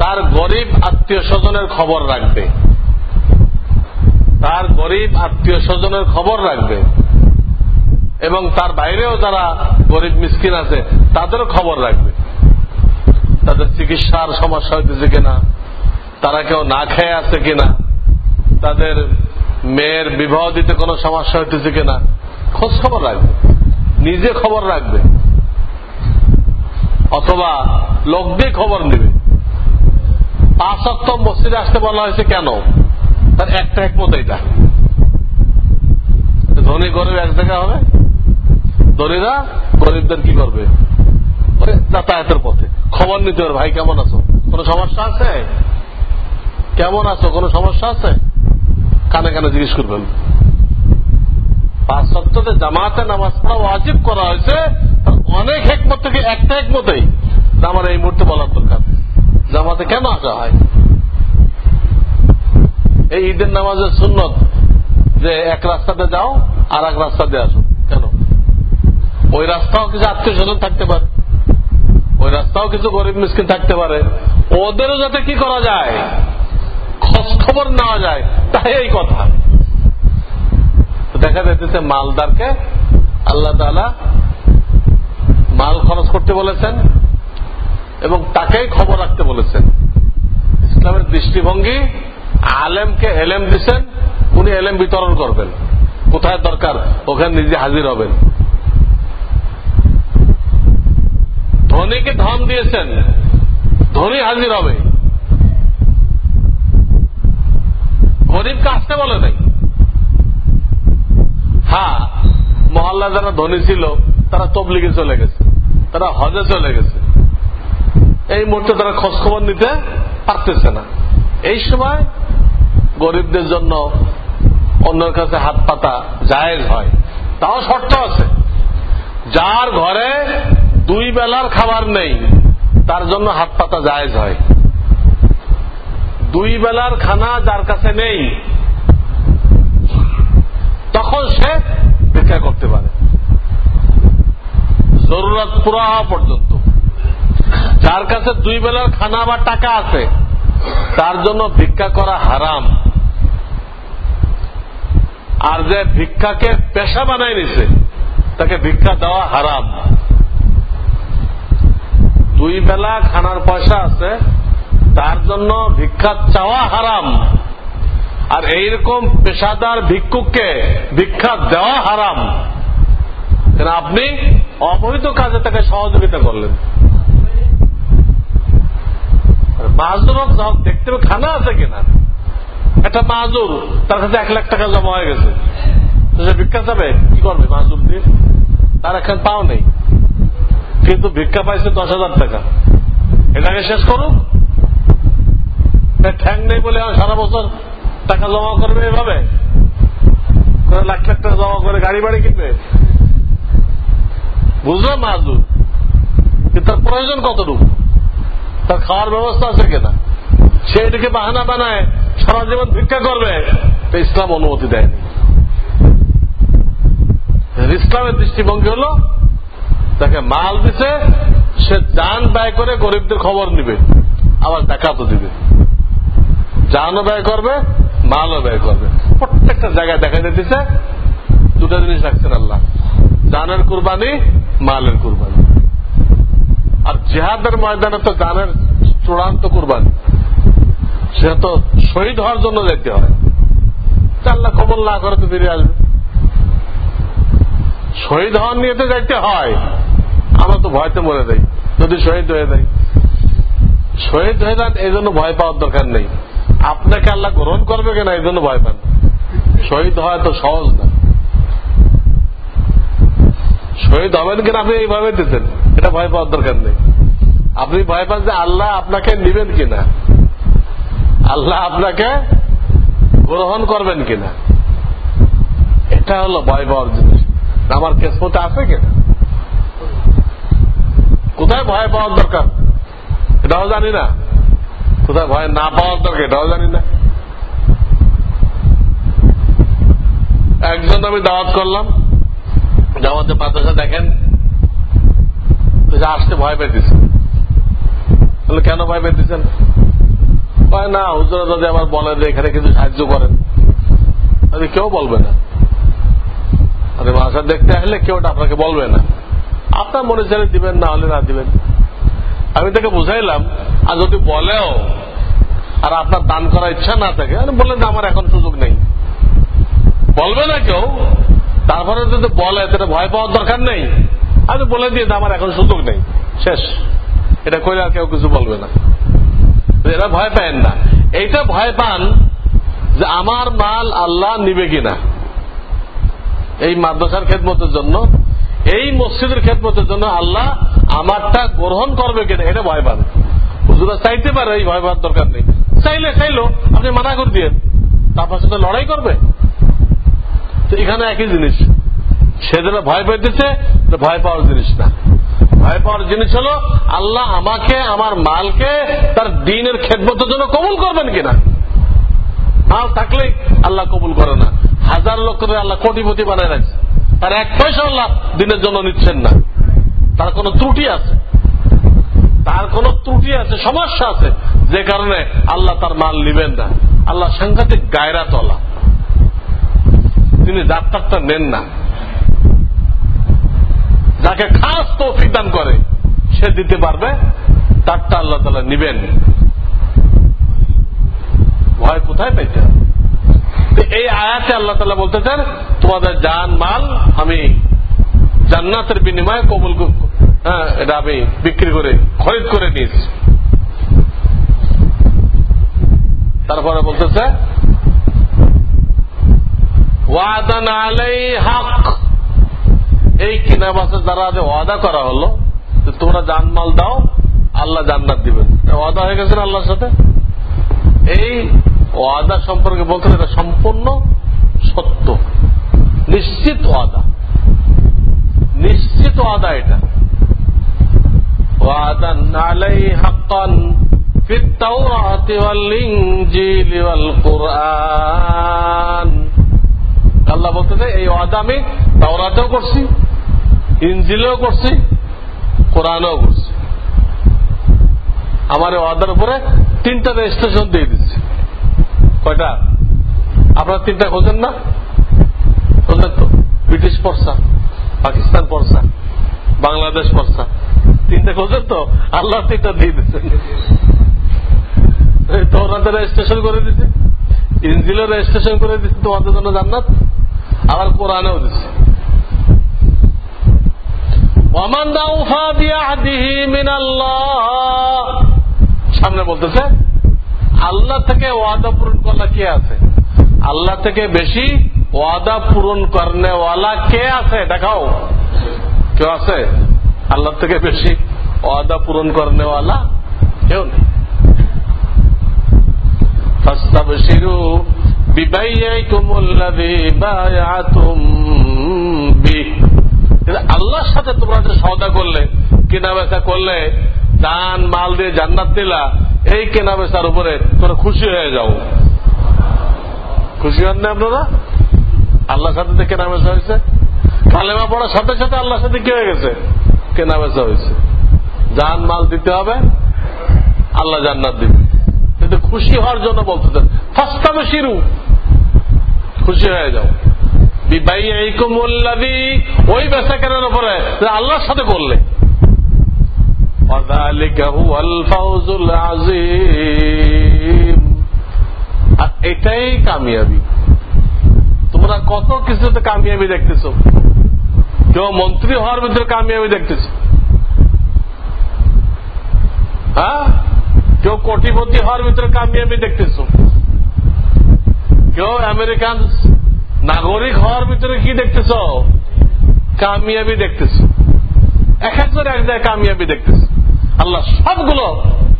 Speaker 1: তার গরিব আত্মীয় স্বজনের খবর রাখবে। তার গরিব আত্মীয় স্বজনের খবর রাখবে। এবং তার বাইরেও যারা গরিব মিসকিন আছে, তাদেরও খবর রাখবে। তাদের চিকিৎসার সমস্যা হইতেছে কিনা, তারা কেউ না খেয়ে আছে কিনা, তাদের মেয়ের বিবাহ দিতে কোনো সমস্যা হইতেছে কিনা, খোঁজ খবর রাখবে। নিজে খবর রাখবে। অথবা লোক দিয়ে খবর নেবে পাঁচ অক্ট মসজিদে আসতে বলা হয়েছে কেন? তার একটা একমত এইটা ধনী গরিব এক জায়গা হবে। ধনীরা গরিবদের কি করবে? যাতায়াতের পথে। খবর নিতে হবে, ভাই, কেমন আছো? কোন সমস্যা আছে? কেমন আছো? কোন সমস্যা আছে? কানে কানে জিজ্ঞেস করবেন। পাঁচ জামাতে নামাজ পড়া ওয়াজিব করা হয়েছে। অনেক একমত থেকে একটা একমতেই আমার এই মুহূর্তে বলার দরকার। জামাতে কেন আসা হয়? এই ঈদের নামাজের সুন্নত যে এক রাস্তাতে যাও আর এক রাস্তা দিয়ে আসো। কেন? ওই রাস্তাও কিছু আত্মীয় স্বজন থাকতে পারে। ওই রাস্তাও কিছু গরিব মিসকিন থাকতে পারে। ওদেরও যাতে কি করা যায়? খোঁজ খবর নেওয়া যায়। তাই এই কথা। দেখা যাইতেছে মালদারকে আল্লাহ তালা মাল খরচ করতে বলেছেন এবং তাকেই খবর রাখতে বলেছেন। ইসলামের দৃষ্টিভঙ্গি আলেমকে এলেম দিচ্ছেন উনি এলেম বিতরণ করবেন। কোথায় দরকার? ওখানে নিজে হাজির হবেন। ধনীকে ধন দিয়েছেন, ধনী হাজির হবে। গরিবকে আসতে বলে নাই। হ্যাঁ মহল্লা যারা ধনী ছিল, তারা তবলিগে চলে গেছে, তারা হজে চলে গেছে। এই মুহূর্তে তারা খোঁজ খবর নিতে পারতেছে না। এই সময় গরিবদের জন্য অন্যের কাছে হাত পাতা জায়েজ হয়। তাও শর্ত আছে। যার ঘরে দুই বেলার খাবার নেই, তার জন্য হাত পাতা জায়েজ হয়। দুই বেলার খানা যার কাছে নেই, তখন সে ভিক্ষা করতে পারে। জরুরত পুরা হওয়া পর্যন্ত। যার কাছে দুই বেলার খানা বা টাকা আছে, তার জন্য ভিক্ষা করা হারাম। আর যে ভিক্ষাকে পেশা বানাই নিছে, তাকে ভিক্ষা দেওয়া হারাম। দুই বেলা খানার পয়সা আছে, তার জন্য ভিক্ষা চাওয়া হারাম। আর এইরকম পেশাদার ভিক্ষুককে ভিক্ষা দেওয়া হারাম। কেন আপনি অবৈধ কাজে তাকে সহযোগিতা করলেন? মাজুর দেখতে খানা আছে কিনা? একটা মাজুর, তার কাছে এক লাখ টাকা জমা হয়ে গেছে। ভিক্ষা যাবে কি করবে মাজুর দিয়ে? তার এখন পাও নেই। কিন্তু ভিক্ষা পাইছে দশ হাজার টাকা। এটাকে শেষ করুক। ঠ্যাং নেই বলে সারা বছর টাকা জমা করবে এভাবে? লাখ লাখ টাকা জমা করে গাড়ি বাড়ি কিনবে? বুঝলাম মাজুর। তার প্রয়োজন কতটুকু? তার খাওয়ার ব্যবস্থা আছে কিনা? সে এটাকে বাহানা বানায়, সারা জীবন ভিক্ষা করবে। তো ইসলাম অনুমতি দেয়নি। ইসলামের দৃষ্টিভঙ্গি হল, তাকে মাল দিছে, সে যান ব্যয় করে গরিবদের খবর নিবে, আবার দেখাতো দিবে। জানও ব্যয় করবে, মালও ব্যয় করবে। প্রত্যেকটা জায়গায় দেখা যেতেছে দুটা জিনিস রাখছেন আল্লাহ। জানের কুরবানি, মালের কুরবানি। আর জেহাদের ময়দানে তো জানের চূড়ান্ত কুরবানি। সে তো শহীদ হওয়ার জন্য যেতে হয়। আল্লাহ কবল না করে তো ফিরে আসবে। শহীদ হওয়ার নিয়ে তো যাইতে হয়, আমরা তো ভয়তে মরে যাই, যদি শহীদ হয়ে যাই। শহীদ হয়ে যান, এই জন্য ভয় পাওয়ার দরকার নেই। আপনাকে আল্লাহ গ্রহণ করবে কিনা, এই জন্য ভয় পান। শহীদ হওয়া তো সহজ না। শহীদ হবেন কিনা, আপনি এইভাবে দিতেন এটা ভয় পাওয়ার দরকার নেই। আপনি ভয় পান যে আল্লাহ আপনাকে নিবেন কিনা। আল্লাহ আপনাকে গ্রহণ করবেন কিনা? এটা হলো ভয় পাওয়ার জিনিস। আমার কেসমতে আছে কিনা? কোথায় ভয় পাওয়ার দরকার? এটাও জানি না। কোথায় ভয় না পাওয়ার দরকার, এটাও জানি না। একজন আমি দাওয়াত করলাম। জামাতে মাদ্রাসা দেখেন আসতে ভয় তাহলে কেন ভয় পেতেছেন? কয় না, হুজুরা যদি আবার বলেন এখানে কিছু সাহায্য করেন, তাহলে কেউ বলবে না। আরে ভাষা দেখতে আসলে কেউ আপনাকে বলবে না। আপনার মনে ছেড়ে দিবেন, না হলে না দিবেন। আমি তাকে বুঝাইলাম, আর যদি বলেও, আর আপনার দান করার ইচ্ছা না থাকে আমি বললেন না আমার এখন সুযোগ নেই। বলবে না কেউ, তারপরে যদি বলে তাহলে ভয় পাওয়ার দরকার নেই। আমি বলে দিয়ে আমার এখন সুযোগ নেই। শেষ। এটা কইলে আর কেউ কিছু বলবে না। এরা ভয় পায় না। এইটা ভয় পান যে আমার মাল আল্লাহ নিবে কিনা। এই মাদ্রাসার খেদমতের জন্য, এই মসজিদের খেদমতের জন্য আল্লাহ আমারটা গ্রহণ করবে কিনা, এটা ভয় পান। হুজুরা চাইতে পারে, এই ভয় পাওয়ার দরকার নেই। চাইলে চাইলো, আপনি মানা করে দিয়ে তারপর সাথে লড়াই করবে। তো এখানে একই জিনিস। সে যেটা ভয় পাইতেছে ভয় পাওয়ার জিনিস না। ভয় পাওয়ার জিনিস হল, আল্লাহ আমাকে, আমার মালকে তার দিনের খেদমতের জন্য কবুল করবেন কিনা? মাল থাকলেই আল্লাহ কবুল করে না। হাজার লক্ষ আল্লাহ কোটিপতি বানায় রাখছে। তার এক পয়সা আল্লাহ দিনের জন্য নিচ্ছেন না। তার কোন ত্রুটি আছে? তার কোন ত্রুটি আছে, সমস্যা আছে। যে কারণে আল্লাহ তার মাল নিবেন না। আল্লাহ সাংঘাতিক গায়রা তলা। তিনি যাত্রাটা নেন না। যাকে খাস তৌফিক দান করে, সে দিতে পারবে, তারটা আল্লাহ তালা নিবেন। ভয় কোথায় পাইতে হবে? এই আয়াতে আল্লাহ তালা বলতেছেন, তোমাদের জান, মাল আমি জান্নাতের বিনিময়ে কবুল হ্যাঁ এটা আমি বিক্রি করে, খরিদ করে নিয়েছি। তারপরে বলতেছে, ওয়াদান আলাই হক। এই কিনা বাসে দ্বারা যে ওয়াদা করা হলো যে তোমরা জানমাল দাও আল্লাহ জান্নাত দিবেন ওয়াদা হয়ে গেছে আল্লাহর সাথে এই ওয়াদা সম্পর্কে বলতে এটা সম্পূর্ণ সত্য নিশ্চিত ওয়াদা নিশ্চিত ওয়াদা এটা ওয়াদান আলাই হাক্কান في التوراة والإنجيل والقرآن আল্লাহ বলতেছে এই ওয়াদা আমি তাওরাতেও করছি ইঞ্জিলেও করছি, কোরআনেও করছি। আমার ওয়াদার উপরে তিনটা রেজিস্ট্রেশন দিয়ে দিচ্ছি। কয়টা? আপনারা তিনটা খোঁজেন না? খোঁজেন তো। ব্রিটিশ পর্সা, পাকিস্তান পর্সা, বাংলাদেশ পর্সা। তিনটা খোঁজেন তো? আল্লাহ তিনটা দিয়ে দিচ্ছেন তোরাতে রেজিস্ট্রেশন করে দিচ্ছে ইঞ্জিলের রেজিস্ট্রেশন করে দিচ্ছে, তোমাদের জন্য জান্নাত। আবার কোরআনেও দিচ্ছে। সামনে বলতেছে, আল্লাহ থেকে ওয়াদা পূরণ করলা কে আছে? আল্লাহ থেকে বেশি ওয়াদা পূরণ করনেওয়ালা কে আছে? দেখাও। কেউ আছে? আল্লাহ থেকে বেশি ওয়াদা পূরণ করনেওয়ালা কেউ নেই। আল্লাযী বায়াতুম বিহ। আল্লাহর সাথে তোমরা যে সওদা করলে কেনা বেচা করলে, দান, মাল দিয়ে জান্নাত দিলা এই কেনা বেচার উপরে তোমরা খুশি হয়ে যাও। খুশি হন না আপনারা? আল্লাহর সাথে যে কেনা বেচা হয়েছে? কালেমা পড়ার সাথে সাথে আল্লাহর সাথে কি হয়ে গেছে? কেনা বেচা হয়েছে। জান মাল দিতে হবে, আল্লাহ জান্নাত দিবে। কিন্তু খুশি হওয়ার জন্য বলতে ফাস্তাবে শিরু খুশি হয়ে যাও। ওই বেচা কেনার উপরে আল্লাহর সাথে করলে আর এটাই কামিয়াবি। তোমরা কত কিছুতে কামিয়াবি দেখতেছ। কেউ মন্ত্রী হওয়ার ভিতরে কামিয়াবি দেখতেছ। হ্যাঁ? কেউ কোটিপতি হওয়ার ভিতরে কামিয়াবি দেখতেছ। কেউ আমেরিকান নাগরিক হওয়ার ভিতরে কি দেখতেছ? কামিয়াবি দেখতেছ। এক একজন এক জায়গায় কামিয়াবি দেখতেছ। আল্লাহ সবগুলো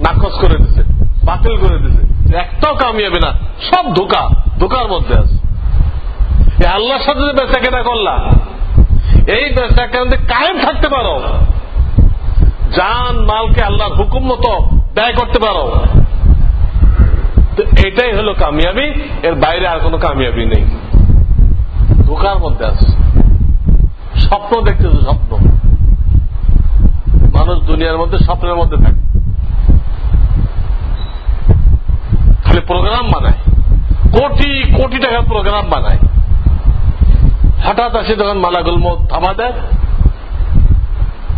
Speaker 1: নাকচ করে দিছে, বাতিল করে দিছে। একটাও কামিয়াবি না, সব ধোকা, ধোকার মধ্যে আছে। আল্লাহর সাথে যে বেচা কেনা করলা, এই বেচা কেনাতে কায়েম থাকতে পারো, জান, মালকে আল্লাহর হুকুম মতো ব্যয় করতে পারো, তো এটাই হলো কামিয়াবি। এর বাইরে আর কোনো কামিয়াবি নেই। ধোকার মধ্যে আছে। স্বপ্ন দেখতেছে স্বপ্ন। মানুষ দুনিয়ার মধ্যে স্বপ্নের মধ্যে থাকে। খালি প্রোগ্রাম বানায়। কোটি কোটি টাকার প্রোগ্রাম বানায়। হঠাৎ আসে তখন মালাগুল মত থামা দেয়,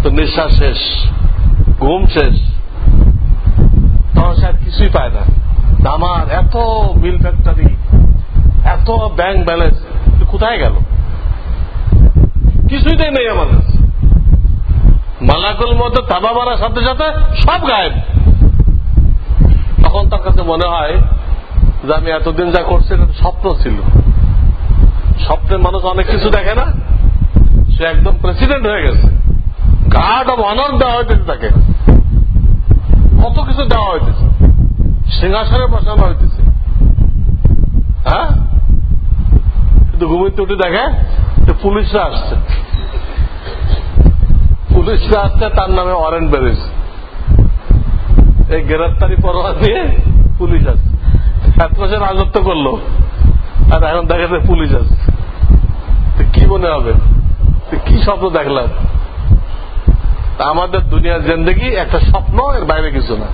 Speaker 1: তো নিঃশ্বাস শেষ, ঘুম শেষ। তখন সে কিছুই পায় না। আমার এত মিল ফ্যাক্টরি এত ব্যাংক ব্যালেন্স কোথায় গেল? কিছুই তো নেই আমাদের। মালাকুল মতো তাবা মারার সাথে সাথে সব গায়েব। তখন তার কাছে মনে হয় যে আমি এতদিন যা করছি স্বপ্ন ছিল। স্বপ্নের মানুষ অনেক কিছু দেখে না। সে একদম প্রেসিডেন্ট হয়ে গেছে। গার্ড অব অনার দেওয়া হইতেছে তাকে। কত কিছু দেওয়া হইতেছে। সিংহাসনে বসানো হইতেছে। হ্যাঁ? কিন্তু ঘুমিতে উঠে দেখে পুলিশরা আসছে। পুলিশরা আসছে, তার নামে ওয়ারেন্ট বেরিয়েছে এই গ্রেফতারি পরোয়া দিয়ে পুলিশ আসছে। সাত মাসের রাজত্ব করল, আর এখন দেখা যায় পুলিশ আসছে। কি মনে হবে? কি স্বপ্ন দেখলাম? আমাদের দুনিয়ার জেন্দেগি একটা স্বপ্ন, এর বাইরে কিছু না।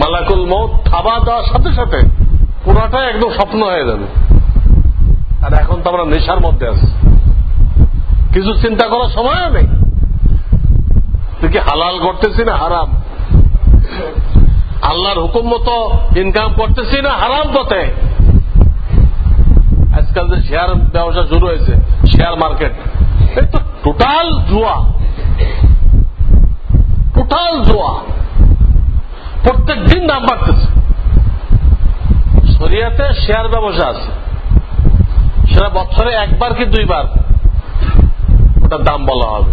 Speaker 1: মালাকুল মৌত থাবা দেওয়ার সাথে সাথে পুরাটাই একদম স্বপ্ন হয়ে যাবে। আর এখন তো আমরা নেশার মধ্যে আছি। কিছু চিন্তা করার সময়ও নেই। তুই কি হালাল করতেছি না হারাম? আল্লাহর হুকুম মতো ইনকাম করতেছি না হারাম পথে? আজকাল যে শেয়ার ব্যবসা শুরু হয়েছে শেয়ার মার্কেট তো টোটাল জুয়া। টোটাল জুয়া। প্রত্যেক দিন দাম বাড়তেছে। শরিয়াতে শেয়ার ব্যবসা আছে। সেটা বছরে একবার কি দুইবার? ওটার দাম বলা হবে।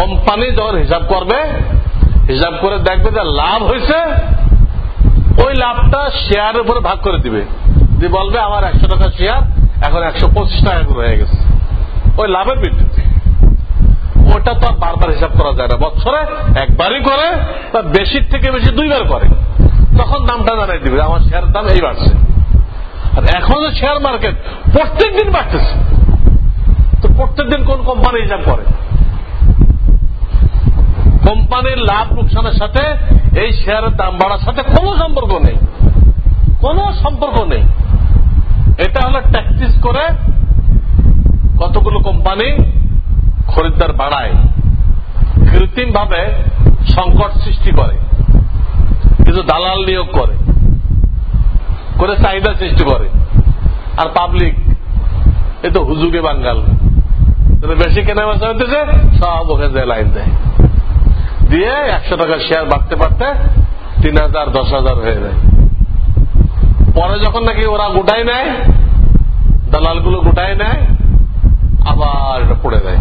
Speaker 1: কোম্পানি যখন হিসাব করবে, হিসাব করে দেখবে যে লাভ হয়েছে, ওই লাভটা শেয়ারের উপরে ভাগ করে দিবে। যে বলবে, আমার একশো টাকা শেয়ার এখন একশো পঁচিশ টাকা হয়ে গেছে। ওই লাভের ভিত্তিতে। ওটা তো আর বারবার হিসাব করা যায় না। বছরে একবারই করে বা বেশির থেকে বেশি দুইবার করে। তখন দামটা জানাই দিবে, আমার শেয়ারের দাম এই বাড়ছে। আর এখন শেয়ার মার্কেট প্রত্যেক দিন বাড়তেছে। তো প্রত্যেক দিন কোন কোম্পানি হিসাব করে? কোম্পানির লাভ লোকসানের সাথে এই শেয়ারের দাম বাড়ার সাথে কোনো সম্পর্ক নেই। কোনো সম্পর্ক নেই। এটা হলো ট্যাক্টিস করে কতগুলো কোম্পানি খরিদ্দার বাড়ায়। কৃত্রিম ভাবে সংকট সৃষ্টি করে। কিছু দালাল নিয়োগ করে। করে চাহিদা সৃষ্টি করে। আর পাবলিক এ তো হুজুগে বাঙ্গাল। বেশি কেনা বেচা হইতেছে, সব ওখানে যায় লাইন দেয়। দিয়ে একশো টাকার শেয়ার বাড়তে বাড়তে তিন হাজার, দশ হাজার হয়ে যায়। পরে যখন নাকি ওরা গোটাই নেয়, দালালগুলো গোটাই নেয়, আবার এটা পড়ে দেয়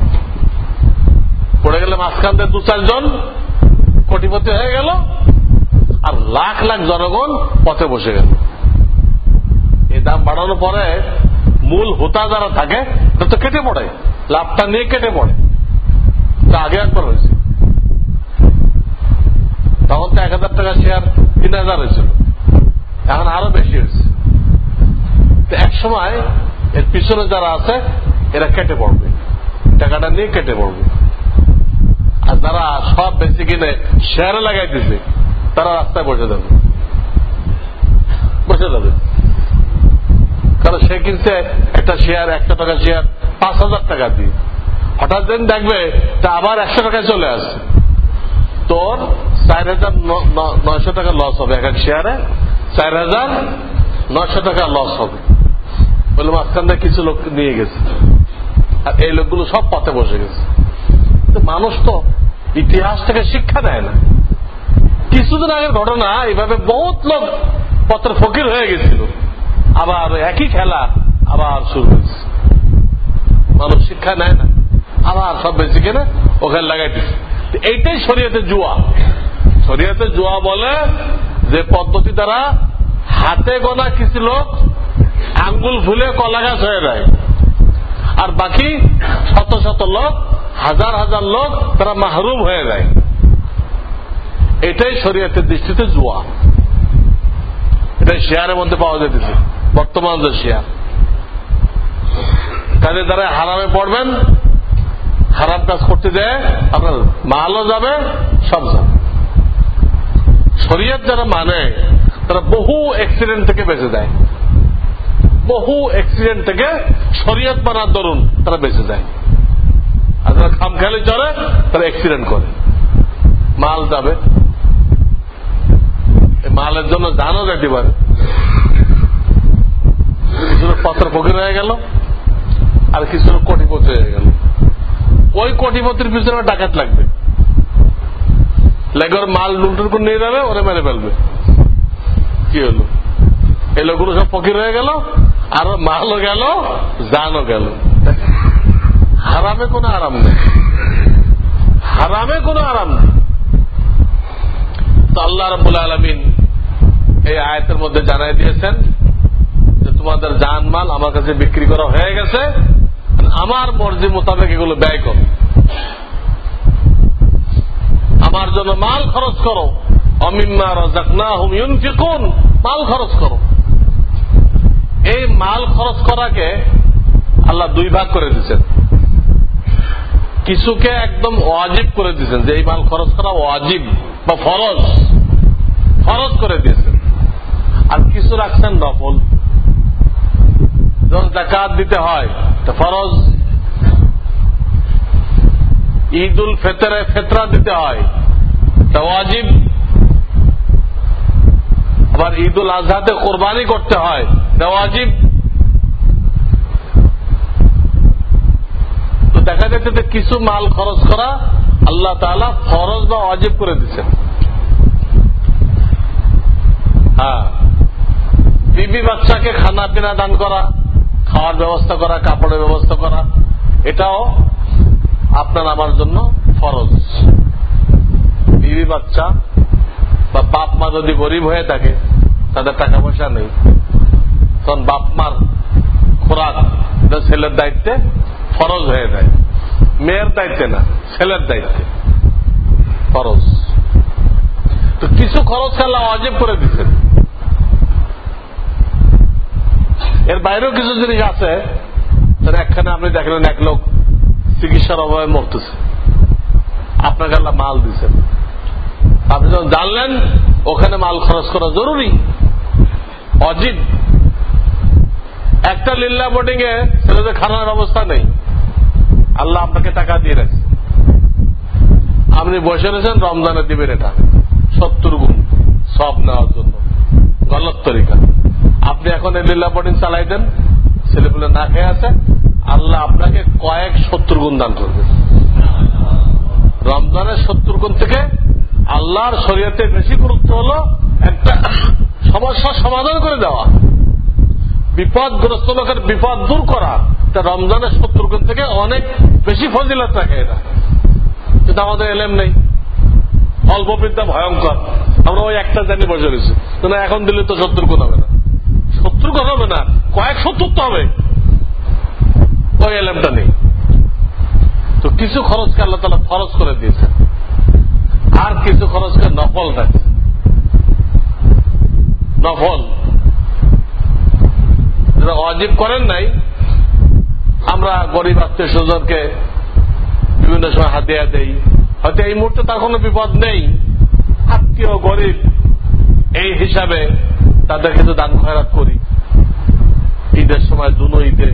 Speaker 1: পড়ে গেলে মাঝখান থেকে দু চারজন কোটিপতি হয়ে গেল, আর লাখ লাখ জনগণ পথে বসে গেল। দাম বাড়ানোর পরে মূল হোতা যারা থাকে তা তো কেটে পড়ে। লাভটা নিয়ে কেটে পড়ে। তা আগে একবার হয়েছে। তখন তো এক হাজার টাকা শেয়ার তিন হাজার হয়েছিল। এখন আরও বেশি হয়েছে। তো এক সময় এর পিছনে যারা আছে, এরা কেটে পড়বে। টাকাটা নিয়ে কেটে পড়বে। আর যারা সব বেশি কিনে শেয়ারে লাগাই দিছে তারা রাস্তায় বসে যাবে। বসে যাবে। কারণ সে কিনছে একটা শেয়ার একটা টাকা শেয়ার পাঁচ হাজার টাকা দিয়ে। হঠাৎ দিন দেখবে তা আবার একশো টাকায় চলে আসছে। তোর চার হাজার নয়শো টাকা লস হবে এক এক শেয়ারে চার হাজার নয়শো টাকা লস হবে। বলে মাঝখান থেকে কিছু লোক নিয়ে গেছে। আর এই লোকগুলো সব পথে বসে গেছে। মানুষ তো ইতিহাস থেকে শিক্ষা দেয় না। কিছুদিন আগের ঘটনা, এইভাবে বহুত লোক পত্র ফকির হয়ে গেছিল। আবার একই খেলা, আবার শুরু হয়েছে। মানুষ শিক্ষা নেয় না, আবার সব বেশি কেনে ওখানে লাগাইতেছে এইটাই শরীয়তে জুয়া। শরীয়তে জুয়া বলে যে পদ্ধতি দ্বারা হাতে গোনা কিছু লোক আঙ্গুল ফুলে কলা গাছ হয়ে যায়। আর বাকি শত শত লোক, হাজার হাজার লোক তারা মাহরুম হয়ে যায়। এটাই শরীয়তের দৃষ্টিতে জুয়া। এটাই শেয়ারের মধ্যে পাওয়া যেতেছে। বর্তমান যে শেয়ার কাজে দ্বারা হারামে পড়বেন খারাপ কাজ করতে দেয়, আপনার মালও যাবে, সব যাবে। শরীয়ত যারা মানে তারা বহু অ্যাক্সিডেন্ট থেকে বেঁচে দেয় বহু অ্যাক্সিডেন্ট থেকে শরীয়ত মানার দরুন তারা বেঁচে যায়। আর যারা খাম খেলে চলে তারা অ্যাক্সিডেন্ট করে। মাল যাবে। মালের জন্য জানও যেতে পারে। কিছু লোক পত্র ফকির হয়ে গেল, আর কিছু লোক কোটিপতি হয়ে গেল। ওই কোটিপতির পিছনে ডাকাত লাগবে। লেগে ওর মাল লুন্টুর করে নিয়ে যাবে, ওরে মেরে ফেলবে। কি হলো? এই লোকগুলো সব ফকির হয়ে গেল, আর মালও গেল, জানও গেল। হারামে কোনো আরাম নেই। হারামে কোনো আরাম নেই। তো আল্লাহ রবুল আলমিন এই আয়তের মধ্যে জানাই দিয়েছেন তোমাদের জান মাল আমার কাছে বিক্রি করা হয়ে গেছে। আমার মর্জি মোতাবেক এগুলো ব্যয় করো। আমার জন্য মাল খরচ করো। অমিম্মা রাজাকনা হুম ইউনফিকুন, মাল খরচ করো। এই মাল খরচ করাকে আল্লাহ দুই ভাগ করে দিচ্ছেন কিছুকে একদম অজিব করে দিয়েছেন, যে এই মাল খরচ করা অজিব বা ফরজ। ফরজ করে দিয়েছেন। আর কিছু রাখছেন নফল। যখন জাকাত দিতে হয়, তো ফরজ। ঈদ উল ফেতরে ফেতরা দিতে হয়, তা ওয়াজিব। আবার ঈদ উল আজহাতে কোরবানি করতে হয়, তা ওয়াজিব। তো দেখা যাচ্ছে যে কিছু মাল খরচ করা আল্লাহ তালা ফরজ বা অজিব করে দিচ্ছেন হ্যাঁ। বিবি বাচ্চাকে খানা পিনা দান করা। খাওয়ার ব্যবস্থা করা, কাপড়ের ব্যবস্থা করা, এটাও আপনার আমার জন্য ফরজ। বিবি বাচ্চা বা বাপ মা যদি গরিব হয়ে থাকে, তাদের টাকা পয়সা নেই। তখন বাপ মার খোরাক ছেলের দায়িত্বে ফরজ হয়ে যায়। মেয়ের দায়িত্বে না, ছেলের দায়িত্বে ফরজ। তো কিছু খরচ খেলা অজেব করে দিচ্ছেন এর বাইরেও কিছু জিনিস আছে একখানে আপনি দেখলেন এক লোক চিকিৎসার অভাবে মরতেছে। আপনাকে আল্লাহ মাল দিচ্ছেন আপনি যখন জানলেন, ওখানে মাল খরচ করা জরুরি। অজিব। একটা লিল্লা বোর্ডিং এ ছেলেদের খানার ব্যবস্থা নেই। আল্লাহ আপনাকে টাকা দিয়ে রাখছে। আপনি বসে রয়েছেন রমজানে দিবেন এটা। সত্তর গুণ সব নেওয়ার জন্য। গলত তরিকা। আপনি এখন এই লীলা বোর্ডিং চালাই দেন, ছেলেপুলে না খেয়ে আছে, আল্লাহ আপনাকে কয়েক সত্তর গুণ দান করবে। রমজানের সত্তর গুণ থেকে আল্লাহর শরীয়তে বেশি গুরুত্ব হল একটা সমস্যার সমাধান করে দেওয়া। বিপদগ্রস্ত লোকের বিপদ দূর করা, তা রমজানের সত্তর গুণ থেকে অনেক বেশি ফজিলত থাকে এটা কিন্তু আমাদের এলেম নেই। অল্প বিদ্যা ভয়ঙ্কর। আমরা ওই একটা জানি বসে রয়েছি। এখন দিলে তো সত্তর গুণ হবে না। সত্তর গুণ হবে না, কয়েক সত্তর তো হবে। ওই এলেমটা নেই। তো কিছু খরচকে আল্লাহ তালা খরচ করে দিয়েছেন। আর কিছু খরচকে নফল থাকে নফল। যেটা অজীব করেন নাই, আমরা গরিব আত্মীয় স্বজনকে বিভিন্ন সময় হাতিয়া দেই। হয়তো এই মুহূর্তে তার কোনো বিপদ নেই। আত্মীয় গরিব এই হিসাবে তাদের কিন্তু দান খয়রাত করি। ঈদের সময় দুনো ঈদে।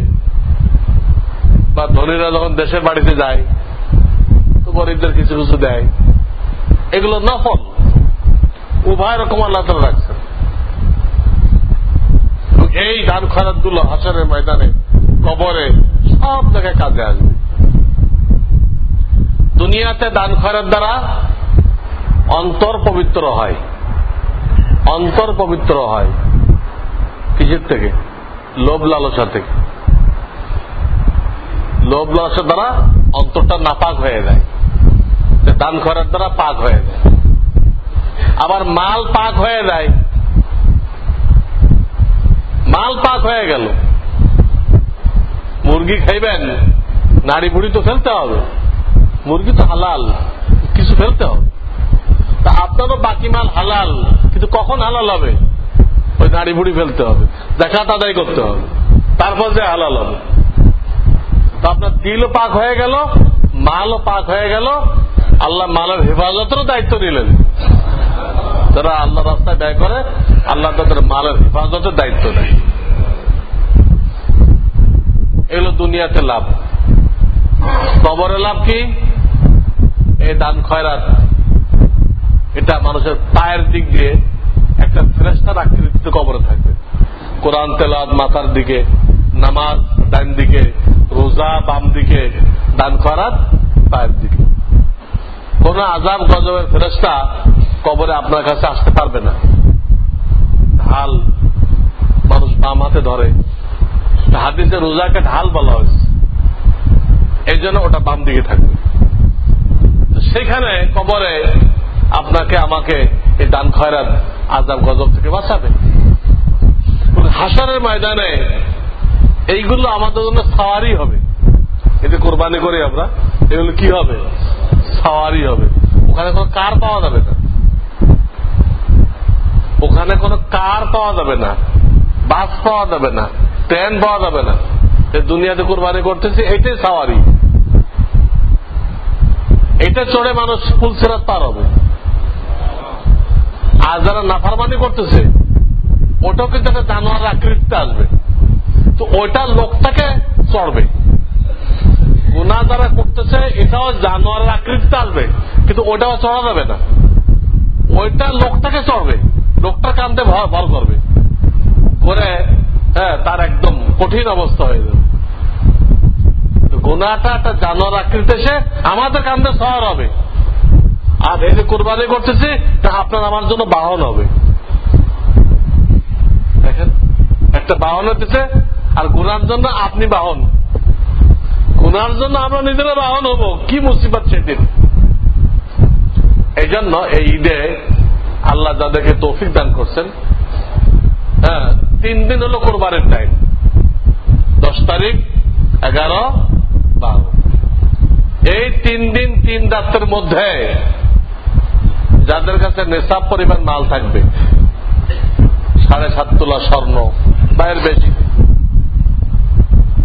Speaker 1: বা ধনীরা যখন দেশের বাড়িতে যায়, তো গরিবদের কিছু কিছু দেয়। এগুলো নফল। উভয় রকম আল্লাহ তালা রাখছেন। এই দান খরাতগুলো হাসরের ময়দানে, কবরে সব জায়গায় কাজে আসবে। দুনিয়াতে দান খয়রাত দ্বারা অন্তর পবিত্র হয়। অন্তর পবিত্র হয় কিসের থেকে? লোভ লালসা থেকে। লোভ লালসার দ্বারা অন্তরটা নাপাক হয়ে যায়। দান খয়রাত দ্বারা পাক হয়ে যায়। আবার মাল পাক হয়ে যায়। মাল পাক হয়ে গেল। মুরগি খাইবেন নাড়ি বুড়ি তো ফেলতে হবে। মুরগি তো হালাল, কিছু ফেলতে হবে। তা আপনারও বাকি মাল হালাল, কিন্তু কখন হালাল হবে? ওই নাড়ি বুড়ি ফেলতে হবে দেখাত আদায় করতে হবে, তারপর যে হালাল হবে। তো আপনার দিলও পাক হয়ে গেল, মালও পাক হয়ে গেল, আল্লাহ মালের হেফাজতেরও দায়িত্ব নিলেন যারা আল্লাহ রাস্তায় ব্যয় করে, আল্লাহ তাদের মালের হেফাজতের দায়িত্ব নেয় এগুলো দুনিয়াতে লাভ। কবরে লাভ কি? এই দান খয়রাত। এটা মানুষের পায়ের দিক দিয়ে একটা ফেরেস্তার আকৃতিতে কবরে থাকবে। কোরআন তেলাদ মাথার দিকে, নামাজ ডান দিকে, রোজা বাম দিকে দান খয়রাত পায়ের দিকে। কোন আজাব গজবের ফেরেস্তা কবরে আপনার কাছে আসতে পারবে না। ঢাল মানুষ বাম হাতে ধরে। হাদিসে রোজাকে ঢাল বলা হয়েছে। এই জন্য ওটা বাম দিকে থাকবে। সেখানে কবরে আপনাকে আমাকে এই দান খয়রাত, আজাব, গজব থেকে বাঁচাবে। হাসারের ময়দানে এইগুলো আমাদের জন্য সাওয়ারি হবে। এতে কোরবানি করি আমরা, এগুলো কি হবে? সাওয়ারি হবে। ওখানে কোনো কার পাওয়া যাবে না। ওখানে কোনো কার পাওয়া যাবে না। বাস পাওয়া যাবে না। ট্রেন পাওয়া যাবে না। দুনিয়াতে কোরবানি করতেছে, এটাই সাওয়ারি এটা চড়ে মানুষ ফুল ফুলসেরাত পার হবে। আর যারা নাফারমানি করতেছে, ওটাও কিন্তু একটা জানোয়ার আকৃতিতে আসবে। তো ওইটা লোকটাকে চড়বে। গুণা যারা করতেছে, এটাও জানোয়ারের আকৃতিতে আসবে। কিন্তু ওটাও চড়া যাবে না। ওইটা লোকটাকে চড়বে। লোকটার কান্দে ভর করবে। করে হ্যাঁ তার একদম কঠিন অবস্থা হয়ে যাবে। গোনাটা একটা জানোয়ার আকৃতি এসে আমাদের কান্দে সওয়ার হবে আর এই কোরবানি করতেছি, তা আপনার আমার জন্য বাহন হবে। দেখেন, একটা বাহন হতেছে আর গুনার জন্য আপনি বাহন। গুনার জন্য আমরা নিজেরা বাহন হব। কি মুসিবত সেদিন? এই জন্য এই ঈদে আল্লাহ যাদেরকে তৌফিক দান করছেন হ্যাঁ তিন দিন হলো কোরবানের টাইম দশ তারিখ, এগারো, বারো। এই তিন দিন, তিন রাত্রের মধ্যে যাদের কাছে নেশাব পরিমাণ মাল থাকবে, সাড়ে সাত তোলা স্বর্ণ বা এর বেশি,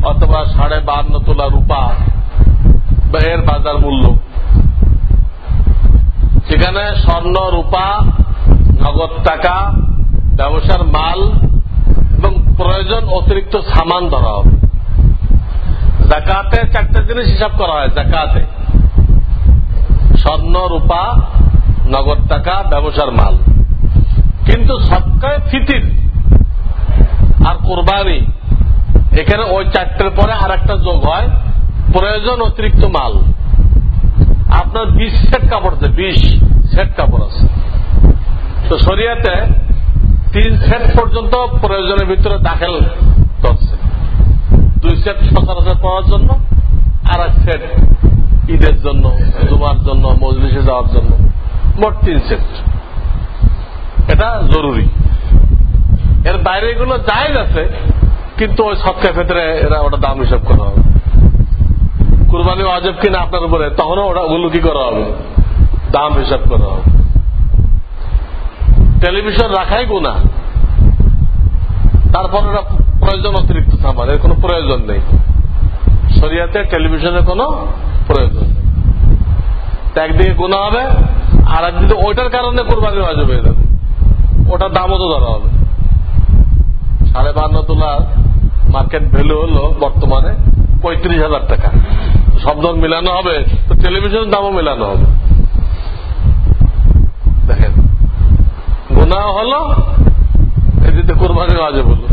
Speaker 1: অথবা সাড়ে বান্ন তোলা রূপা, বা এর বাজার মূল্য। সেখানে স্বর্ণ, রূপা, নগদ টাকা, ব্যবসার মাল এবং প্রয়োজন অতিরিক্ত সামান ধরা হবে। জাকাতে চারটে জিনিস হিসাব করা হয়, জাকাতে। স্বর্ণ, রূপা নগদ টাকা, ব্যবসার মাল। কিন্তু সবকায় ফিতির। আর কোরবানি। এখানে ওই চারটের পরে আর একটা যোগ হয়, প্রয়োজন অতিরিক্ত মাল। আপনার বিশ সেট কাপড় আছে, বিশ সেট কাপড় আছে। তো শরিয়াতে তিন সেট পর্যন্ত প্রয়োজনের ভিতরে দাখেল করছে। দুই সেট সচরাচর পাওয়ার জন্য, আর এক সেট ঈদের জন্য, জুমার জন্য, মজলিসে যাওয়ার জন্য। মোট তিন সেট। এটা জরুরি। এর বাইরে এগুলো আছে, কিন্তু ওই ক্ষেত্রে এরা ওটা দাম হিসাব করা হবে। কুরবানি কিনা আপনার উপরে, তখনও ওটা ওগুলো কি করা হবে। দাম হিসাব করা হবে। টেলিভিশন রাখাই গুণা তারপর ওরা প্রয়োজন অতিরিক্ত থামার এর কোন প্রয়োজন নেই। শরিয়াতে টেলিভিশনের কোন প্রয়োজন নেই। একদিকে গুণা হবে আর একদিকে ওইটার কারণে কোরবানি অজব হয়ে যাবে। ওটার দামও তো ধরা হবে। সাড়ে বান্ন তোলার মার্কেট ভ্যালু হলো বর্তমানে পঁয়ত্রিশ হাজার টাকা। সব ধর মিলানো হবে, তো টেলিভিশনের দামও মিলানো হবে। দেখেন গুণা হলো এদিকে কোরবানি আজে বলল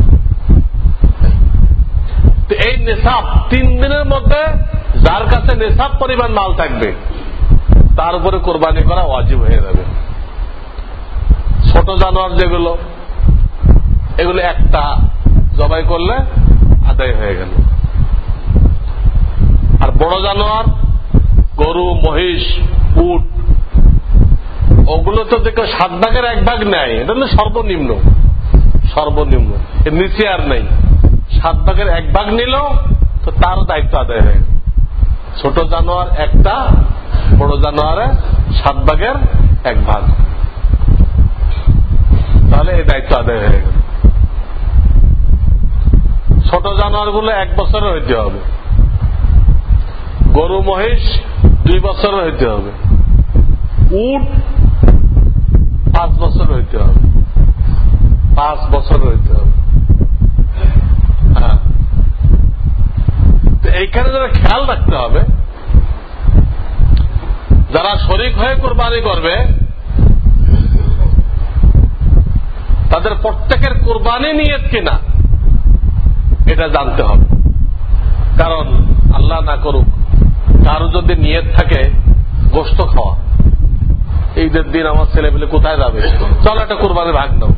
Speaker 1: এই নেশাব তিন দিনের মধ্যে যার কাছে নেশাব পরিমাণ মাল থাকবে তার উপরে কোরবানি করা ওয়াজিব হয়ে যাবে। ছোট জানোয়ার যেগুলো, এগুলো একটা জবাই করলে আদায় হয়ে গেল। আর বড় জানোয়ার, গরু, মহিষ, উট, ওগুলো তো দেখো সাত ভাগের এক ভাগ নেয়, এটা হলো সর্বনিম্ন সর্বনিম্ন। এর নিচে আর নেই। সাত ভাগের এক ভাগ নিল তো তার দায়িত্ব আদায় হয়ে ছোট জানোয়ার একটা বড় জানোয়ারে, সাত ভাগের এক ভাগ। তাহলে এই দায়িত্ব আদায় হয়ে গেল। ছোট জানোয়ারগুলো এক বছরের হইতে হবে। গরু, মহিষ, দুই বছরের হইতে হবে। উট পাঁচ বছর হইতে হবে। পাঁচ বছর হইতে হবে। হ্যাঁ। এইখানে যারা খেয়াল রাখতে হবে যারা শরিক হয়ে কোরবানি করবে, তাদের প্রত্যেকের কোরবানি নিয়ত কিনা, এটা জানতে হবে। কারণ আল্লাহ না করুক, কারও যদি নিয়ত থাকে গোস্ত খাওয়া। ঈদের দিন আমার ছেলেমেলে কোথায় যাবে? চল একটা কোরবানি ভাগ নাও।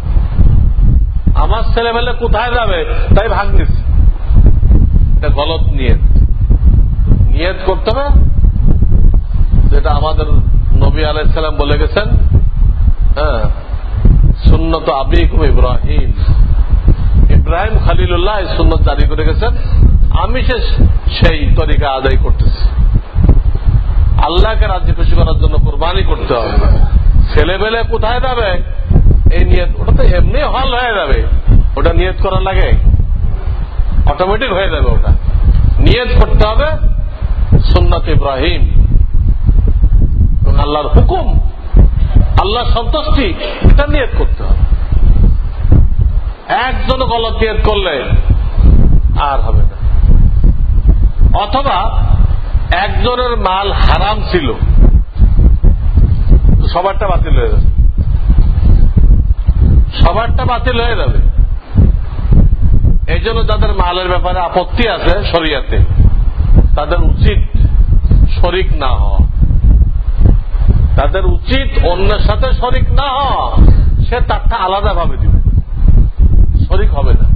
Speaker 1: আমার ছেলেমেলে কোথায় যাবে? তাই ভাগ নিচ্ছে। এটা গলত নিয়ত। নিয়ত করতে হবে যেটা আমাদের নবী আলাইসাল্লাম বলে গেছেন হ্যাঁ সুন্নত আবিকুম ইব্রাহিম। ইব্রাহিম খালিলুল্লাহ সুন্নত জারি করে গেছেন। আমি সে সেই তরিকা আদায় করতেছি। আল্লাহকে রাজ্য খুশি করার জন্য কোরবানি করতে হবে। ছেলে ছেলেবেলে কোথায় যাবে? এই নিয়ত, ওটা তো এমনি হল হয়ে যাবে। ওটা নিয়ত করার লাগে। অটোমেটিক হয়ে যাবে ওটা। নিয়ত করতে হবে সুন্নত ইব্রাহিম। আল্লাহর হুকুম আল্লাহ সন্তুষ্টি, এটা নিয়ত করতে হবে। একজন গলত নিয়ত করলে আর হবে না। অথবা একজনের মাল হারাম ছিল, সবারটা বাতিল হয়ে যাবে। সবারটা বাতিল হয়ে যাবে। এই জন্য যাদের মালের ব্যাপারে আপত্তি আছে শরিয়াতে, তাদের উচিত শরিক না হওয়া। তাদের উচিত অন্যের সাথে শরিক না হওয়া। সে তারটা আলাদা ভাবে দিবে। শরিক হবে না।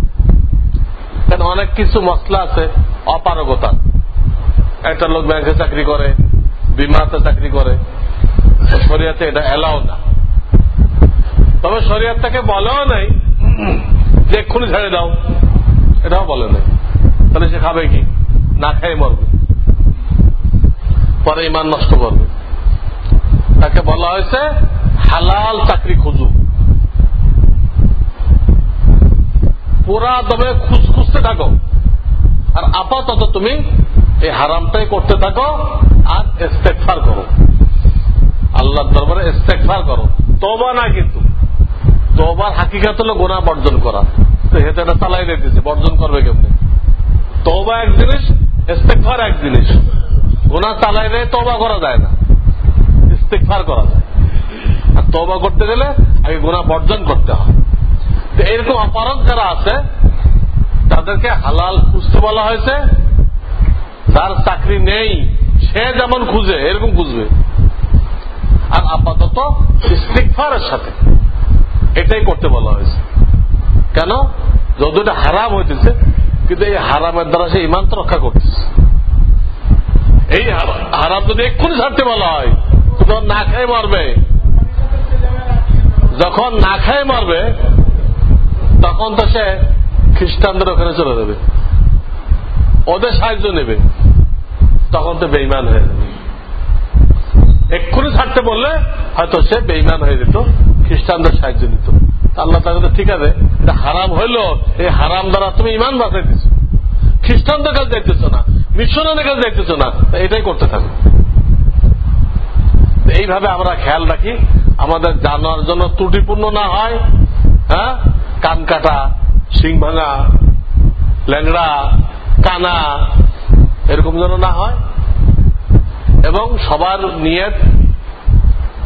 Speaker 1: কেন অনেক কিছু মশলা আছে, অপারগতা। একটা লোক ব্যাংকে চাকরি করে, বিমাতে চাকরি করে, শরিয়াতে এটা এলাও না। তবে শরিয়াত তাকে বলেও নাই, যে এক্ষুনি ছেড়ে দাও। এটাও বলে নাই। তাহলে সে খাবে কি? না খেয়ে মরবে। পরে ইমান নষ্ট করবে। তাকে বলা হয়েছে, হালাল চাকরি খুঁজু। পুরা দমে খুঁজতে থাকো। আর আপাতত তুমি এই হারামটাই করতে থাকো আর ইস্তেকফার করো। আল্লাহর দরবারে ইস্তেকফার করো। তোবা না কিন্তু। তোবার হাকিকাত হলো গোনা বর্জন করা। তো হেতে এটা চালাই দিতেছে, বর্জন করবে কেমনি? তোবা এক জিনিস ইস্তেকফার এক জিনিস। গোনা চালাই দেয় তোবা করা যায় না। ইস্তেকফার করা যায়। আর তোবা করতে গেলে আগে গোনা বর্জন করতে হয়। তো এরকম অপারক যারা আছে, তাদেরকে হালাল খুঁজতে বলা হয়েছে। যার চাকরি নেই, সে যেমন খুঁজে, এরকম খুঁজবে। আর আপাতত ইস্তিকফারের সাথে এটাই করতে বলা হয়েছে। কেন? যদি এটা হারাম হইতেছে, কিন্তু এই হারামের দ্বারা সে ইমান তো রক্ষা করতেছে। এই হারাম যদি এক্ষুনি ছাড়তে বলা হয় তখন না খাই মারবে, যখন না খাই মারবে, তখন তো সে খ্রিস্টানদের ওখানে চলে যাবে। ওদের সাহায্য নেবে। তখন তো বেইমান হয়ে যাবে। এক্ষুনি ছাড়তে বললে হয়তো সে বেইমান হয়ে যেত, খ্রিস্টানদের সাহায্য নিত। আল্লাহ তাকে তো ঠিক আছে, এটা হারাম হইল, এই হারাম দ্বারা তুমি ইমান বাঁচাইতেছ খ্রিস্টানদের কাছে যাইতেছ না মিশনের কাছে যাইতেছ না এটাই করতে থাকো। এইভাবে আমরা খেয়াল রাখি, আমাদের জানার জন্য ত্রুটিপূর্ণ না হয় হ্যাঁ? কান কাটা, শিং ভাঙা, ল্যাংড়া, কানা, এরকম যেন না হয়। এবং সবার নিয়ত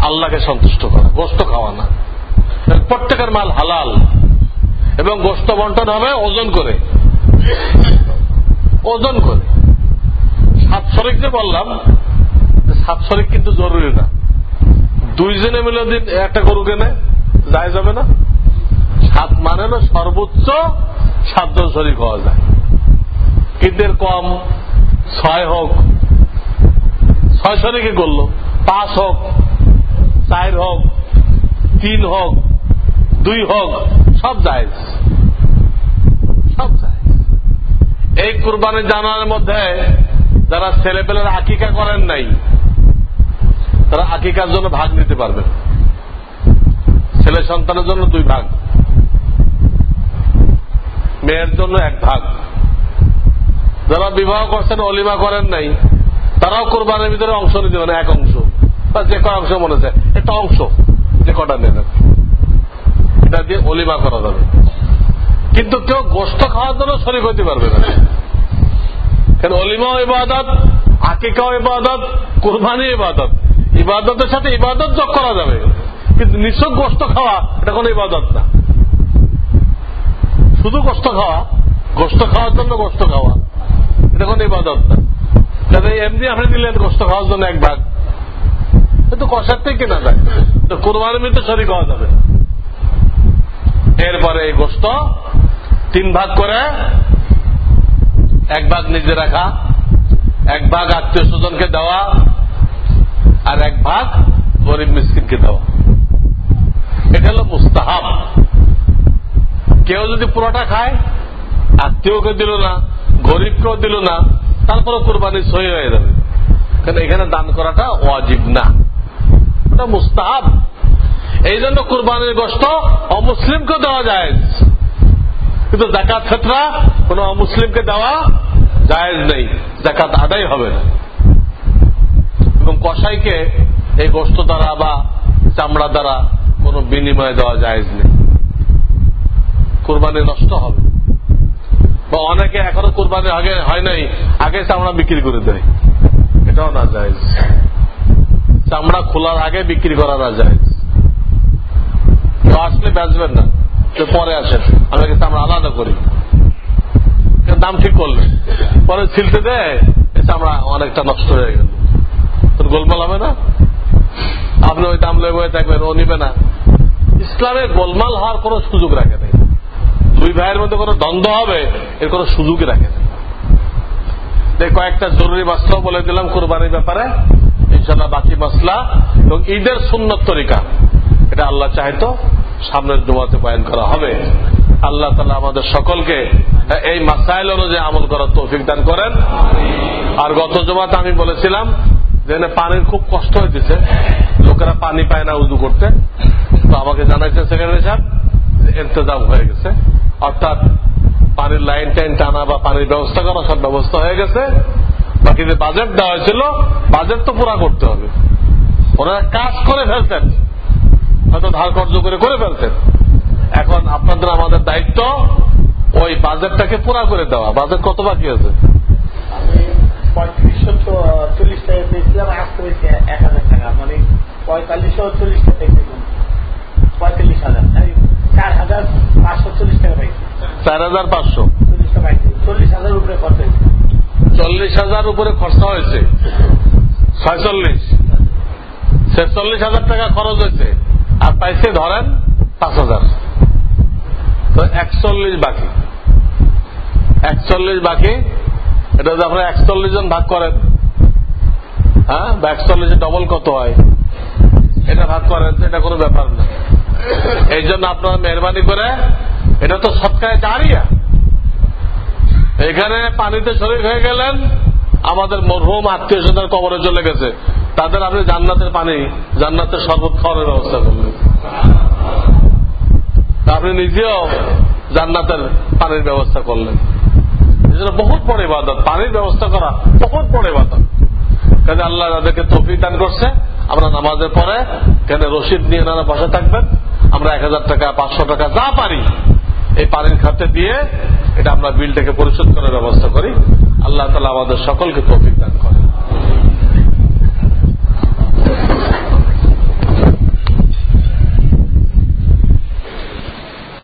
Speaker 1: আল্লাহকে সন্তুষ্ট করা, গোস্ত খাওয়া না প্রত্যেকের মাল হালাল। এবং গোস্ত বন্টন হবে ওজন করে। ওজন করে। সাত শরিককে বললাম সাত শরিক কিন্তু জরুরি না। দুইজনে মিলে দিন একটা গরু কেনে, যায় যাবে না? সাত মানে না সর্বোচ্চ সাতজন শরিক হওয়া যায়। কিন্তু কম, ছয় হোক, ছয় শরিকে করল? পাঁচ হোক, চার হোক, তিন হোক, দুই হোক, সব যায়। সব এই কুরবানির জানার মধ্যে যারা ছেলেপেলের আকিকা করেন নাই তারা আকিকার জন্য ভাগ নিতে পারবে ছেলে সন্তানের জন্য দুই ভাগ। মেয়ের জন্য এক ভাগ। যারা বিবাহ করছেন, অলিমা করেন নাই, তারাও কোরবানের ভিতরে অংশ নিতে পারে এক অংশ। বা যে কয় অংশ মনে চায় একটা অংশ, যে কটা নেন এটা দিয়ে অলিমা করা যাবে। কিন্তু কেউ গোস্ত খাওয়ার জন্য শরীর হইতে পারবে না। কেন, অলিমাও ইবাদত, আকিকাও ইবাদত কোরবানি ইবাদত। ইবাদতের সাথে ইবাদত যোগ করা যাবে। কিন্তু নিছক গোস্ত খাওয়া, এটা কোন ইবাদত না। শুধু গোস্ত খাওয়া গোস্ত খাওয়ার জন্য গোস্ত খাওয়া। এটা কোন ইবাদত না। তাহলে এমনি আপনি দিলেন গোস্ত খাওয়ার জন্য এক ভাগ। কিন্তু কষার থেকে কেনা যায়। কোরবানির মধ্যে শরীর খাওয়া যাবে। এরপরে এই গোস্ত তিন ভাগ করে এক ভাগ নিজে রাখা, এক ভাগ আত্মীয় স্বজনকে দেওয়া আর এক ভাগ গরিব মিসকিনকে দেওয়া। এটা হল মুস্তাহাব। কেউ যদি পুরোটা খায় আত্মীয়কে দিল না, গরিবকেও দিল না তারপরে কোরবানি সহি হয়ে যাবে। কারণ এখানে দান করাটা ওয়াজিব না। এটা মুস্তাহাব। এই জন্য কোরবানির গোষ্ঠ অমুসলিমকে দেওয়া যায় কিন্তু জাকাত ক্ষেত্রা কোন অমুসলিমকে দেওয়া জায়েজ নেই। জাকাত আদায় হবে না। এবং কসাইকে এই গোষ্ঠ দ্বারা বা চামড়া দ্বারা কোন বিনিময় দেওয়া জায়েজ নেই। কোরবানি নষ্ট হবে। বা অনেকে এখনও কোরবানি আগে হয় নাই, আগে চামড়া বিক্রি করে দেয়। এটাও না যায় চামড়া খোলার আগে বিক্রি করা না যায় আসলে বেচবেন না তো পরে আসেন। কিন্তু আমরা আলাদা করি। দাম ঠিক করলেন পরে ছিলতে দেয় চামড়া অনেকটা নষ্ট হয়ে গেল। গোলমাল হবে না? আপনি ওই দাম লেগে থাকবেন, ও নিবে না। ইসলামে গোলমাল হওয়ার কোন সুযোগ রাখে নাই। দুই ভাইয়ের মধ্যে কোন দ্বন্দ্ব হবে এর কোন সুযোগই রাখে না কয়েকটা জরুরি মাসলাও বলে দিলাম কোরবানির ব্যাপারে। ইনশাল্লাহ বাকি মাসলা এবং ঈদের সুন্নত তরিকা। এটা আল্লাহ চাইতো সামনের জমাতে বয়ান করা হবে। আল্লাহ তালা আমাদের সকলকে এই মাসাইল অনুযায়ী আমল করার তৌফিক দান করেন। আর গত জমাতে আমি বলেছিলাম যেখানে পানির খুব কষ্ট হইতেছে, লোকেরা পানি পায় না উজু করতে। তো আমাকে জানাইছে সেখানে সাহেব ইন্তজাম হয়ে গেছে। অর্থাৎ পানির লাইন টাইন টানা বা পানির ব্যবস্থা করা সব ব্যবস্থা হয়ে গেছে। বাকি যে বাজেট দেওয়া হয়েছিল বাজেট তো পুরা করতে হবে। ওনারা কাজ করে ফেলতেন হয়তো ধার কর্য করে করে ফেলতেন এখন আপনাদের আমাদের দায়িত্ব ওই বাজেটটাকে পুরা করে দেওয়া। বাজেট কত বাকি আছে?
Speaker 2: চল্লিশ টাকা পেয়েছিলাম এক হাজার টাকা। মানে পঁয়তাল্লিশশো চল্লিশ টাকা পেয়েছিলাম। পঁয়তাল্লিশ হাজার চার হাজার পাঁচশো চল্লিশ টাকা পাইছি।
Speaker 1: চার হাজার পাঁচশো?
Speaker 2: চল্লিশ টাকা পাইছে। চল্লিশ হাজার উপরে কত হয়েছে।
Speaker 1: চল্লিশ হাজার উপরে খরচা হয়েছে? ছয়চল্লিশ। ছেচল্লিশ হাজার টাকা খরচ হয়েছে। আর পাইছে ধরেন পাঁচ হাজার। তো একচল্লিশ বাকি। একচল্লিশ বাকি এটা যদি আপনারা একচল্লিশ জন ভাগ করেন হ্যাঁ? বা একচল্লিশে ডবল কত হয়? এটা ভাগ করেন, এটা কোনো ব্যাপার না। এই জন্য আপনারা মেহরবানি করে, এটা তো সৎকায় দাঁড়িয়া এখানে পানিতে শরীর হয়ে গেলেন, আমাদের মরহুম আত্মীয় স্বজন কবরে চলে গেছে। তাদের আপনি জান্নাতের পানি, জান্নাতের শরবত খাওয়ানোর ব্যবস্থা করলেন। আপনি নিজেও জান্নাতের পানির ব্যবস্থা করলেন। এজন্য বহুত বড় ইবাদত। পানির ব্যবস্থা করা বহুত বড় ইবাদত। কেন আল্লাহ তাদেরকে তফি দান করছে? আমরা নামাজের পরে কেন রশিদ নিয়ে নানা বসে থাকবেন? আমরা এক হাজার টাকা, পাঁচশো টাকা যা পারি এই পানির খাতে দিয়ে এটা আমরা বিলটাকে পরিশোধ করার ব্যবস্থা করি। আল্লাহ তালা আমাদের সকলকে তফিক দান করে